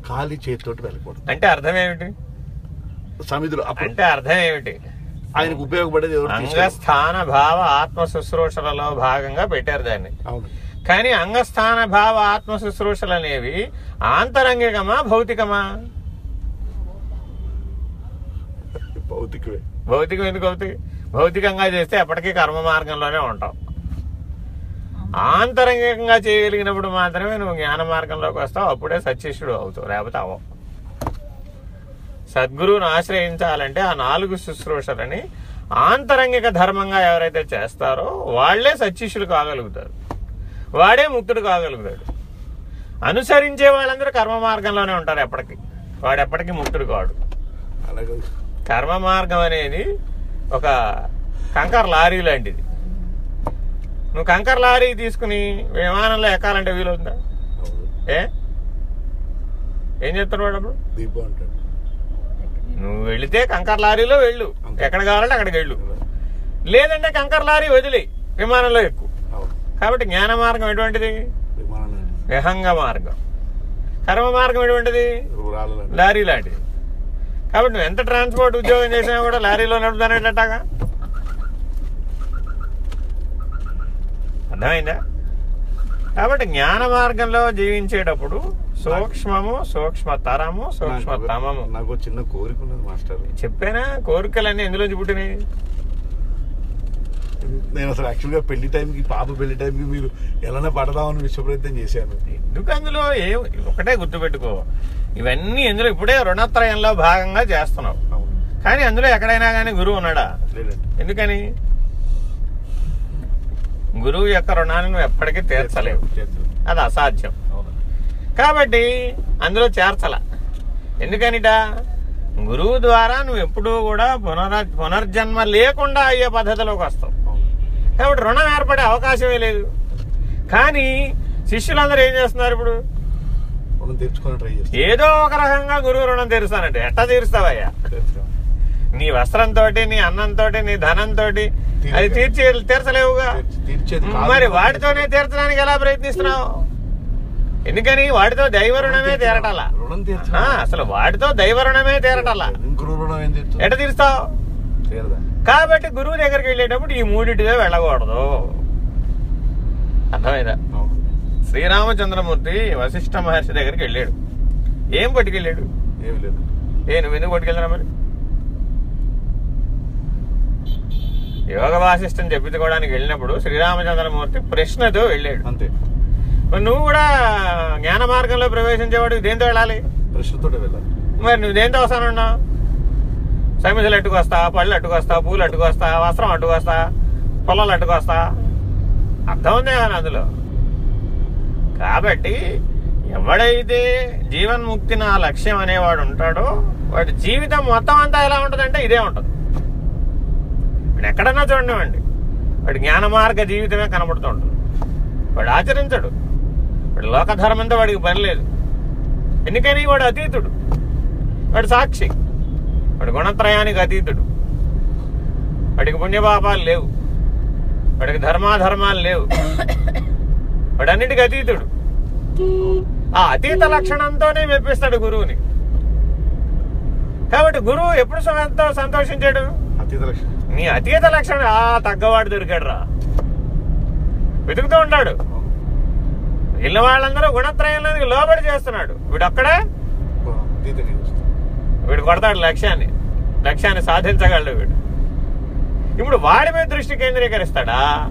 ఖాళీ చేతితోటి వెళ్ళకూడదు. అంటే అర్థం ఏమిటి? సమిధులు అంటే అర్థం ఏమిటి? ఆయనకు ఉపయోగపడేది. అంగస్థాన భావ ఆత్మ శుశ్రూషలలో భాగంగా పెట్టారు దాన్ని. అవును. కానీ అంగస్థాన భావ ఆత్మ శుశ్రూషలు అనేవి ఆంతరంగికమా భౌతికమా? భౌతికమే. భౌతికం ఎందుకు అవుతాయి భౌతికంగా చేస్తే ఎప్పటికీ కర్మ మార్గంలోనే ఉంటావు ఆంతరంగికంగా చేయగలిగినప్పుడు మాత్రమే నువ్వు జ్ఞాన మార్గంలోకి వస్తావు. అప్పుడే సత్యశుడు అవుతావు లేకపోతే అవ్వవు. సద్గురువును ఆశ్రయించాలంటే ఆ నాలుగు శుశ్రూషలని ఆంతరంగిక ధర్మంగా ఎవరైతే చేస్తారో వాళ్ళే సత్యశుడు కాగలుగుతారు. వాడే ముక్తుడు కాగలుగుతాడు. అనుసరించే వాళ్ళందరూ కర్మ మార్గంలోనే ఉంటారు ఎప్పటికీ. వాడు ఎప్పటికీ ముక్తుడు కాడు. అలాగే. కర్మ మార్గం అనేది ఒక కంకర్ లారీ లాంటిది నువ్వు కంకర్ లారీ తీసుకుని విమానంలో ఎక్కాలంటే వీలవుతుందా. ఏ? ఏం చెప్తాడు వాడు అప్పుడు? నువ్వు వెళితే కంకర్ లారీలో వెళ్ళు. ఎక్కడ కావాలంటే అక్కడికి వెళ్ళు. లేదంటే కంకర్ లారీ వదిలే విమానంలో ఎక్కువ కాబట్టి జ్ఞాన మార్గం ఎటువంటిది. విహంగ మార్గం. కర్మ మార్గం ఎటువంటిది. లారీ లాంటిది. కాబట్టి నువ్వు ఎంత ట్రాన్స్పోర్ట్ ఉద్యోగం చేసినా కూడా లారీలో నడుపుతానేటట్టాగా అర్థమైందా కాబట్టి జ్ఞాన మార్గంలో జీవించేటప్పుడు సూక్ష్మము సూక్ష్మతరము సూక్ష్మతమము నాకు- చిన్న కోరిక ఉన్నది మాస్టర్. చెప్పానా? కోరికలన్నీ ఎందులోంచి పుట్టినాయి? నేను అసలు యాక్చువల్గా పెళ్ళి టైంకి పాప పెళ్ళి టైంకి మీరు ఎలానే పడదామని విశ్వ ప్రయత్నం చేశాను. ఎందుకు అందులో ఏ ఒకటే గుర్తుపెట్టుకో. ఇవన్నీ ఎందులో ఇప్పుడే రుణత్రయంలో భాగంగా చేస్తున్నావు. కానీ అందులో ఎక్కడైనా కానీ గురువు ఉన్నాడా? ఎందుకని? గురువు యొక్క రుణాన్ని నువ్వు ఎప్పటికీ తీర్చలేవు. అది అసాధ్యం. కాబట్టి అందులో చేర్చల. ఎందుకనిట? గురువు ద్వారా నువ్వు ఎప్పుడూ కూడా పునర పునర్జన్మ లేకుండా అయ్యే పద్ధతిలోకి వస్తావు. కాబట్టి రుణం ఏర్పడే అవకాశమే లేదు. కానీ శిష్యులందరూ ఏం చేస్తున్నారు ఇప్పుడు? ఏదో ఒక రకంగా గురువు రుణం తీరుస్తానంటే ఎట్టా తీరుస్తావయ్యా. నీ వస్త్రంతో నీ అన్నంతో నీ ధనంతో అది తీర్చి తీర్చలేవుగా. మరి వాటితోనే తీర్చడానికి ఎలా ప్రయత్నిస్తున్నావు? ఎందుకని? వాటితో దైవ రుణమే తీరటలా. అసలు వాటితో దైవ రుణమే తీరటలా. ఏం ఎట తీరుస్తావు? కాబట్టి గురువు దగ్గరికి వెళ్ళేటప్పుడు ఈ మూడింటితో వెళ్ళకూడదు. అర్థమైందా? శ్రీరామచంద్రమూర్తి వశిష్ఠ మహర్షి దగ్గరికి వెళ్ళాడు. ఏం పట్టుకెళ్ళాడు? ఏమి లేదు. ఏ నువ్వు ఎందుకు పట్టుకెళ్ళినా మరి? యోగ వాసిష్టం చెప్పించుకోవడానికి వెళ్ళినప్పుడు శ్రీరామచంద్రమూర్తి ప్రశ్నతో వెళ్ళాడు. అంతే. మరి నువ్వు కూడా జ్ఞాన మార్గంలో ప్రవేశించేవాడు దేంతో వెళ్ళాలి? ప్రశ్నతో వెళ్ళాలి. మరి నువ్వు దేంతో వస్తానున్నావు సమిధులు అట్టుకొస్తా పళ్ళు అట్టుకొస్తా పూలు అట్టుకొస్తా వస్త్రం అట్టుకొస్తా పొలాలు అట్టుకొస్తా అర్థం ఉంది కదా అందులో? కాబట్టి ఎవడైతే జీవన్ముక్తి నా లక్ష్యం అనేవాడు ఉంటాడో వాడి జీవితం మొత్తం అంతా ఎలా ఉంటుందంటే ఇదే ఉంటుంది. వాడు ఎక్కడన్నా చూడండి వాడు జ్ఞాన మార్గ జీవితమే కనబడుతూ ఉంటుంది వాడు ఆచరించడు. వాడు లోకధర్మంతో వాడికి పని లేదు. ఎందుకని? వాడు అతీతుడు. వాడు సాక్షి. వాడు గుణత్రయానికి అతీతుడు. వాడికి పుణ్యపాపాలు లేవు. వాడికి ధర్మాధర్మాలు లేవు. వాడన్నిటికీ అతీతుడు. ఆ అతీత లక్షణంతోనే మెప్పిస్తాడు గురువుని. కాబట్టి గురువు ఎప్పుడు ఎంతో సంతోషించాడు? అతీత లక్షణం. నీ అతీత లక్షణం ఆ తగ్గవాడు దొరికాడు రా వెతుకుతూ ఉంటాడు. ఇళ్ళ వాళ్ళందరూ గుణత్రయంలోనికి లోబడి చేస్తున్నాడు. వీడు అక్కడే వీడు కొడతాడు లక్ష్యాన్ని. లక్ష్యాన్ని సాధించగలడు వీడు. ఇప్పుడు వాడి మీద దృష్టి కేంద్రీకరిస్తాడా?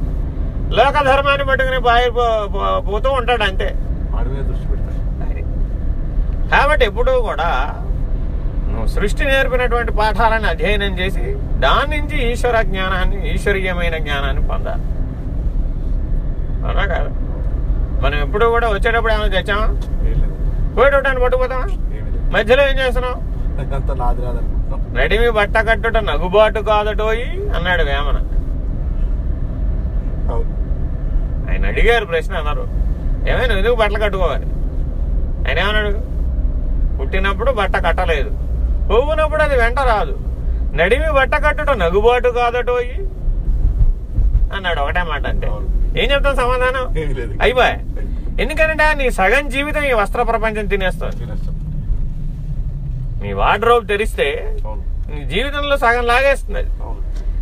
లోక ధర్మాన్ని పట్టుకుని పో- పోతూ ఉంటాడు అంతే. వాడి మీద దృష్టి పెడతాడు. కాబట్టి ఎప్పుడూ కూడా సృష్టి నేర్పినటువంటి పాఠాలను అధ్యయనం చేసి దాని నుంచి ఈశ్వర జ్ఞానాన్ని ఈశ్వరీయమైన జ్ఞానాన్ని పొందాలి. అవునా కాదు. మనం ఎప్పుడు కూడా వచ్చేటప్పుడు ఏమైనా తెచ్చామా? పోయేటోటాన్ని పట్టుకుపోతామా? మధ్యలో ఏం రాదనుకుంటున్నాం. నడిమి బట్ట కట్టుట నగుబాటు కాదటోయి అన్నాడు వేమన. ఆయన అడిగారు ప్రశ్న అన్నారు. ఏమైనా ఎందుకు బట్టలు కట్టుకోవాలి? ఆయన ఏమన్నాడు? పుట్టినప్పుడు బట్ట కట్టలేదు. పోవునప్పుడు అది వెంట రాదు. నడిమి బట్ట కట్టుట నగుబాటు కాదటోయి అన్నాడు ఒకటే మాట అంతే. ఏం చెప్తాం సమాధానం? అయిపోయా? ఎందుకంటే నీ సగం జీవితం ఈ వస్త్ర ప్రపంచం తినేస్తుంది. తినేస్తాం నీ వార్డ్రోబ్ తెరిస్తే నీ జీవితంలో సగం లాగేస్తుంది.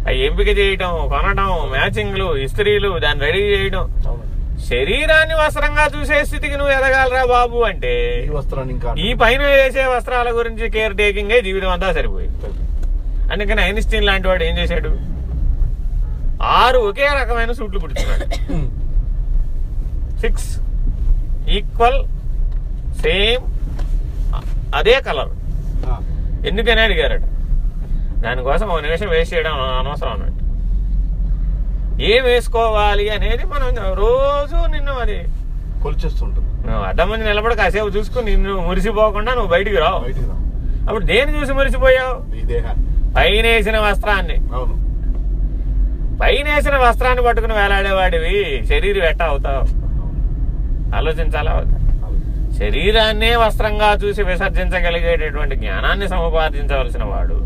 అది ఎంపిక చేయటం కొనడం మ్యాచింగ్లు ఇస్త్రీలు దాన్ని రెడీ చేయడం శరీరాన్ని వస్త్రంగా చూసే స్థితికి నువ్వు ఎదగాలరా బాబు అంటే ఈ వస్త్రాన్ని ఇంకా ఈ పైన వేసే వస్త్రాల గురించి కేర్ టేకింగ్ జీవితం అంతా సరిపోయింది. అందుకని ఐన్స్టీన్ లాంటి వాడు ఏం చేశాడు? ఆరు ఒకే రకమైన సూట్లు పుడుతున్నాడు సిక్స్ ఈక్వల్ సేమ్ అదే కలర్ ఎందుకని అడిగారట? దానికోసం ఒక నిమిషం వేస్ట్ చేయడం అనవసరం అన్నట్టు ఏం వేసుకోవాలి అనేది మనం రోజు నిన్ను అది కొలిచేస్తుంటుంది. నువ్వు అద్దం ముందు నిలబడి కాసేపు చూసుకుని నిన్ను మురిసిపోకుండా నువ్వు బయటికి రావు. అప్పుడు దేని చూసి మురిసిపోయావు? పైన వేసిన వస్త్రాన్ని. పైన వేసిన వస్త్రాన్ని పట్టుకుని వేలాడేవాడివి. శరీరం ఎట్ట అవుతావు? ఆలోచించాలా. శరీరాన్నే వస్త్రంగా చూసి విసర్జించగలిగేటటువంటి జ్ఞానాన్ని సముపార్జించవలసిన వాడు.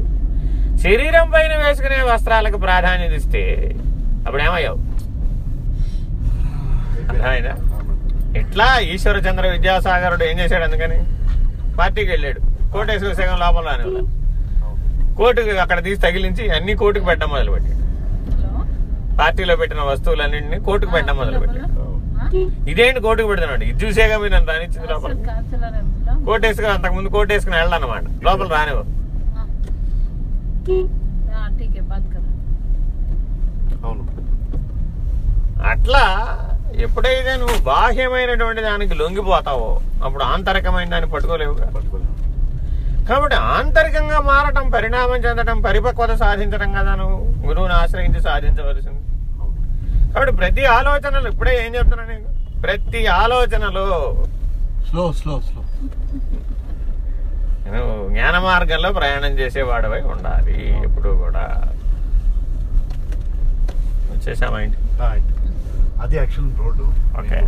శరీరం పైన వేసుకునే వస్త్రాలకు ప్రాధాన్యత ఇస్తే అప్పుడు ఏమయ్యావు? ఎట్లా ఇట్లా ఈశ్వరచంద్ర విద్యాసాగరుడు ఏం చేశాడు అందుకని? పార్టీకి వెళ్ళాడు. కోటేశ్వర సగం లోపల అని కోర్టుకి అక్కడ తీసి తగిలించి అన్ని కోర్టుకు పెట్టడం మొదలుపెట్టాడు. పార్టీలో పెట్టిన వస్తువులన్నింటిని కోర్టుకు పెట్టడం మొదలుపెట్టాడు. ఇదేంటి కోర్టుకు పెడుతున్నాడు? ఇది చూసేగా మీరు నన్ను రానిచ్చింది లోపల. కోటేసుకుని అంతకుముందు కోటేసుకుని వెళ్ళాలన్నమాట లోపల రానివ్వ అవును. అట్లా ఎప్పుడైతే నువ్వు బాహ్యమైనటువంటి దానికి లొంగిపోతావో అప్పుడు ఆంతరికమైన దాన్ని పట్టుకోలేము కాబట్టి ఆంతరికంగా మారటం పరిణామం చెందటం పరిపక్వత సాధించడం కదా నువ్వు. గురువుని ఆశ్రయించి సాధించవలసింది. కాబట్టి ప్రతి ఆలోచనలు ఇప్పుడే ఏం చెప్తున్నా నేను? ప్రతి ఆలోచనలో స్లో స్లో స్లో. నువ్వు జ్ఞాన మార్గంలో ప్రయాణం చేసేవాడవై ఉండాలి. ఎప్పుడు కూడా ఇంటి ఆ, అది యాక్చువల్ రోడ్డు ఓకే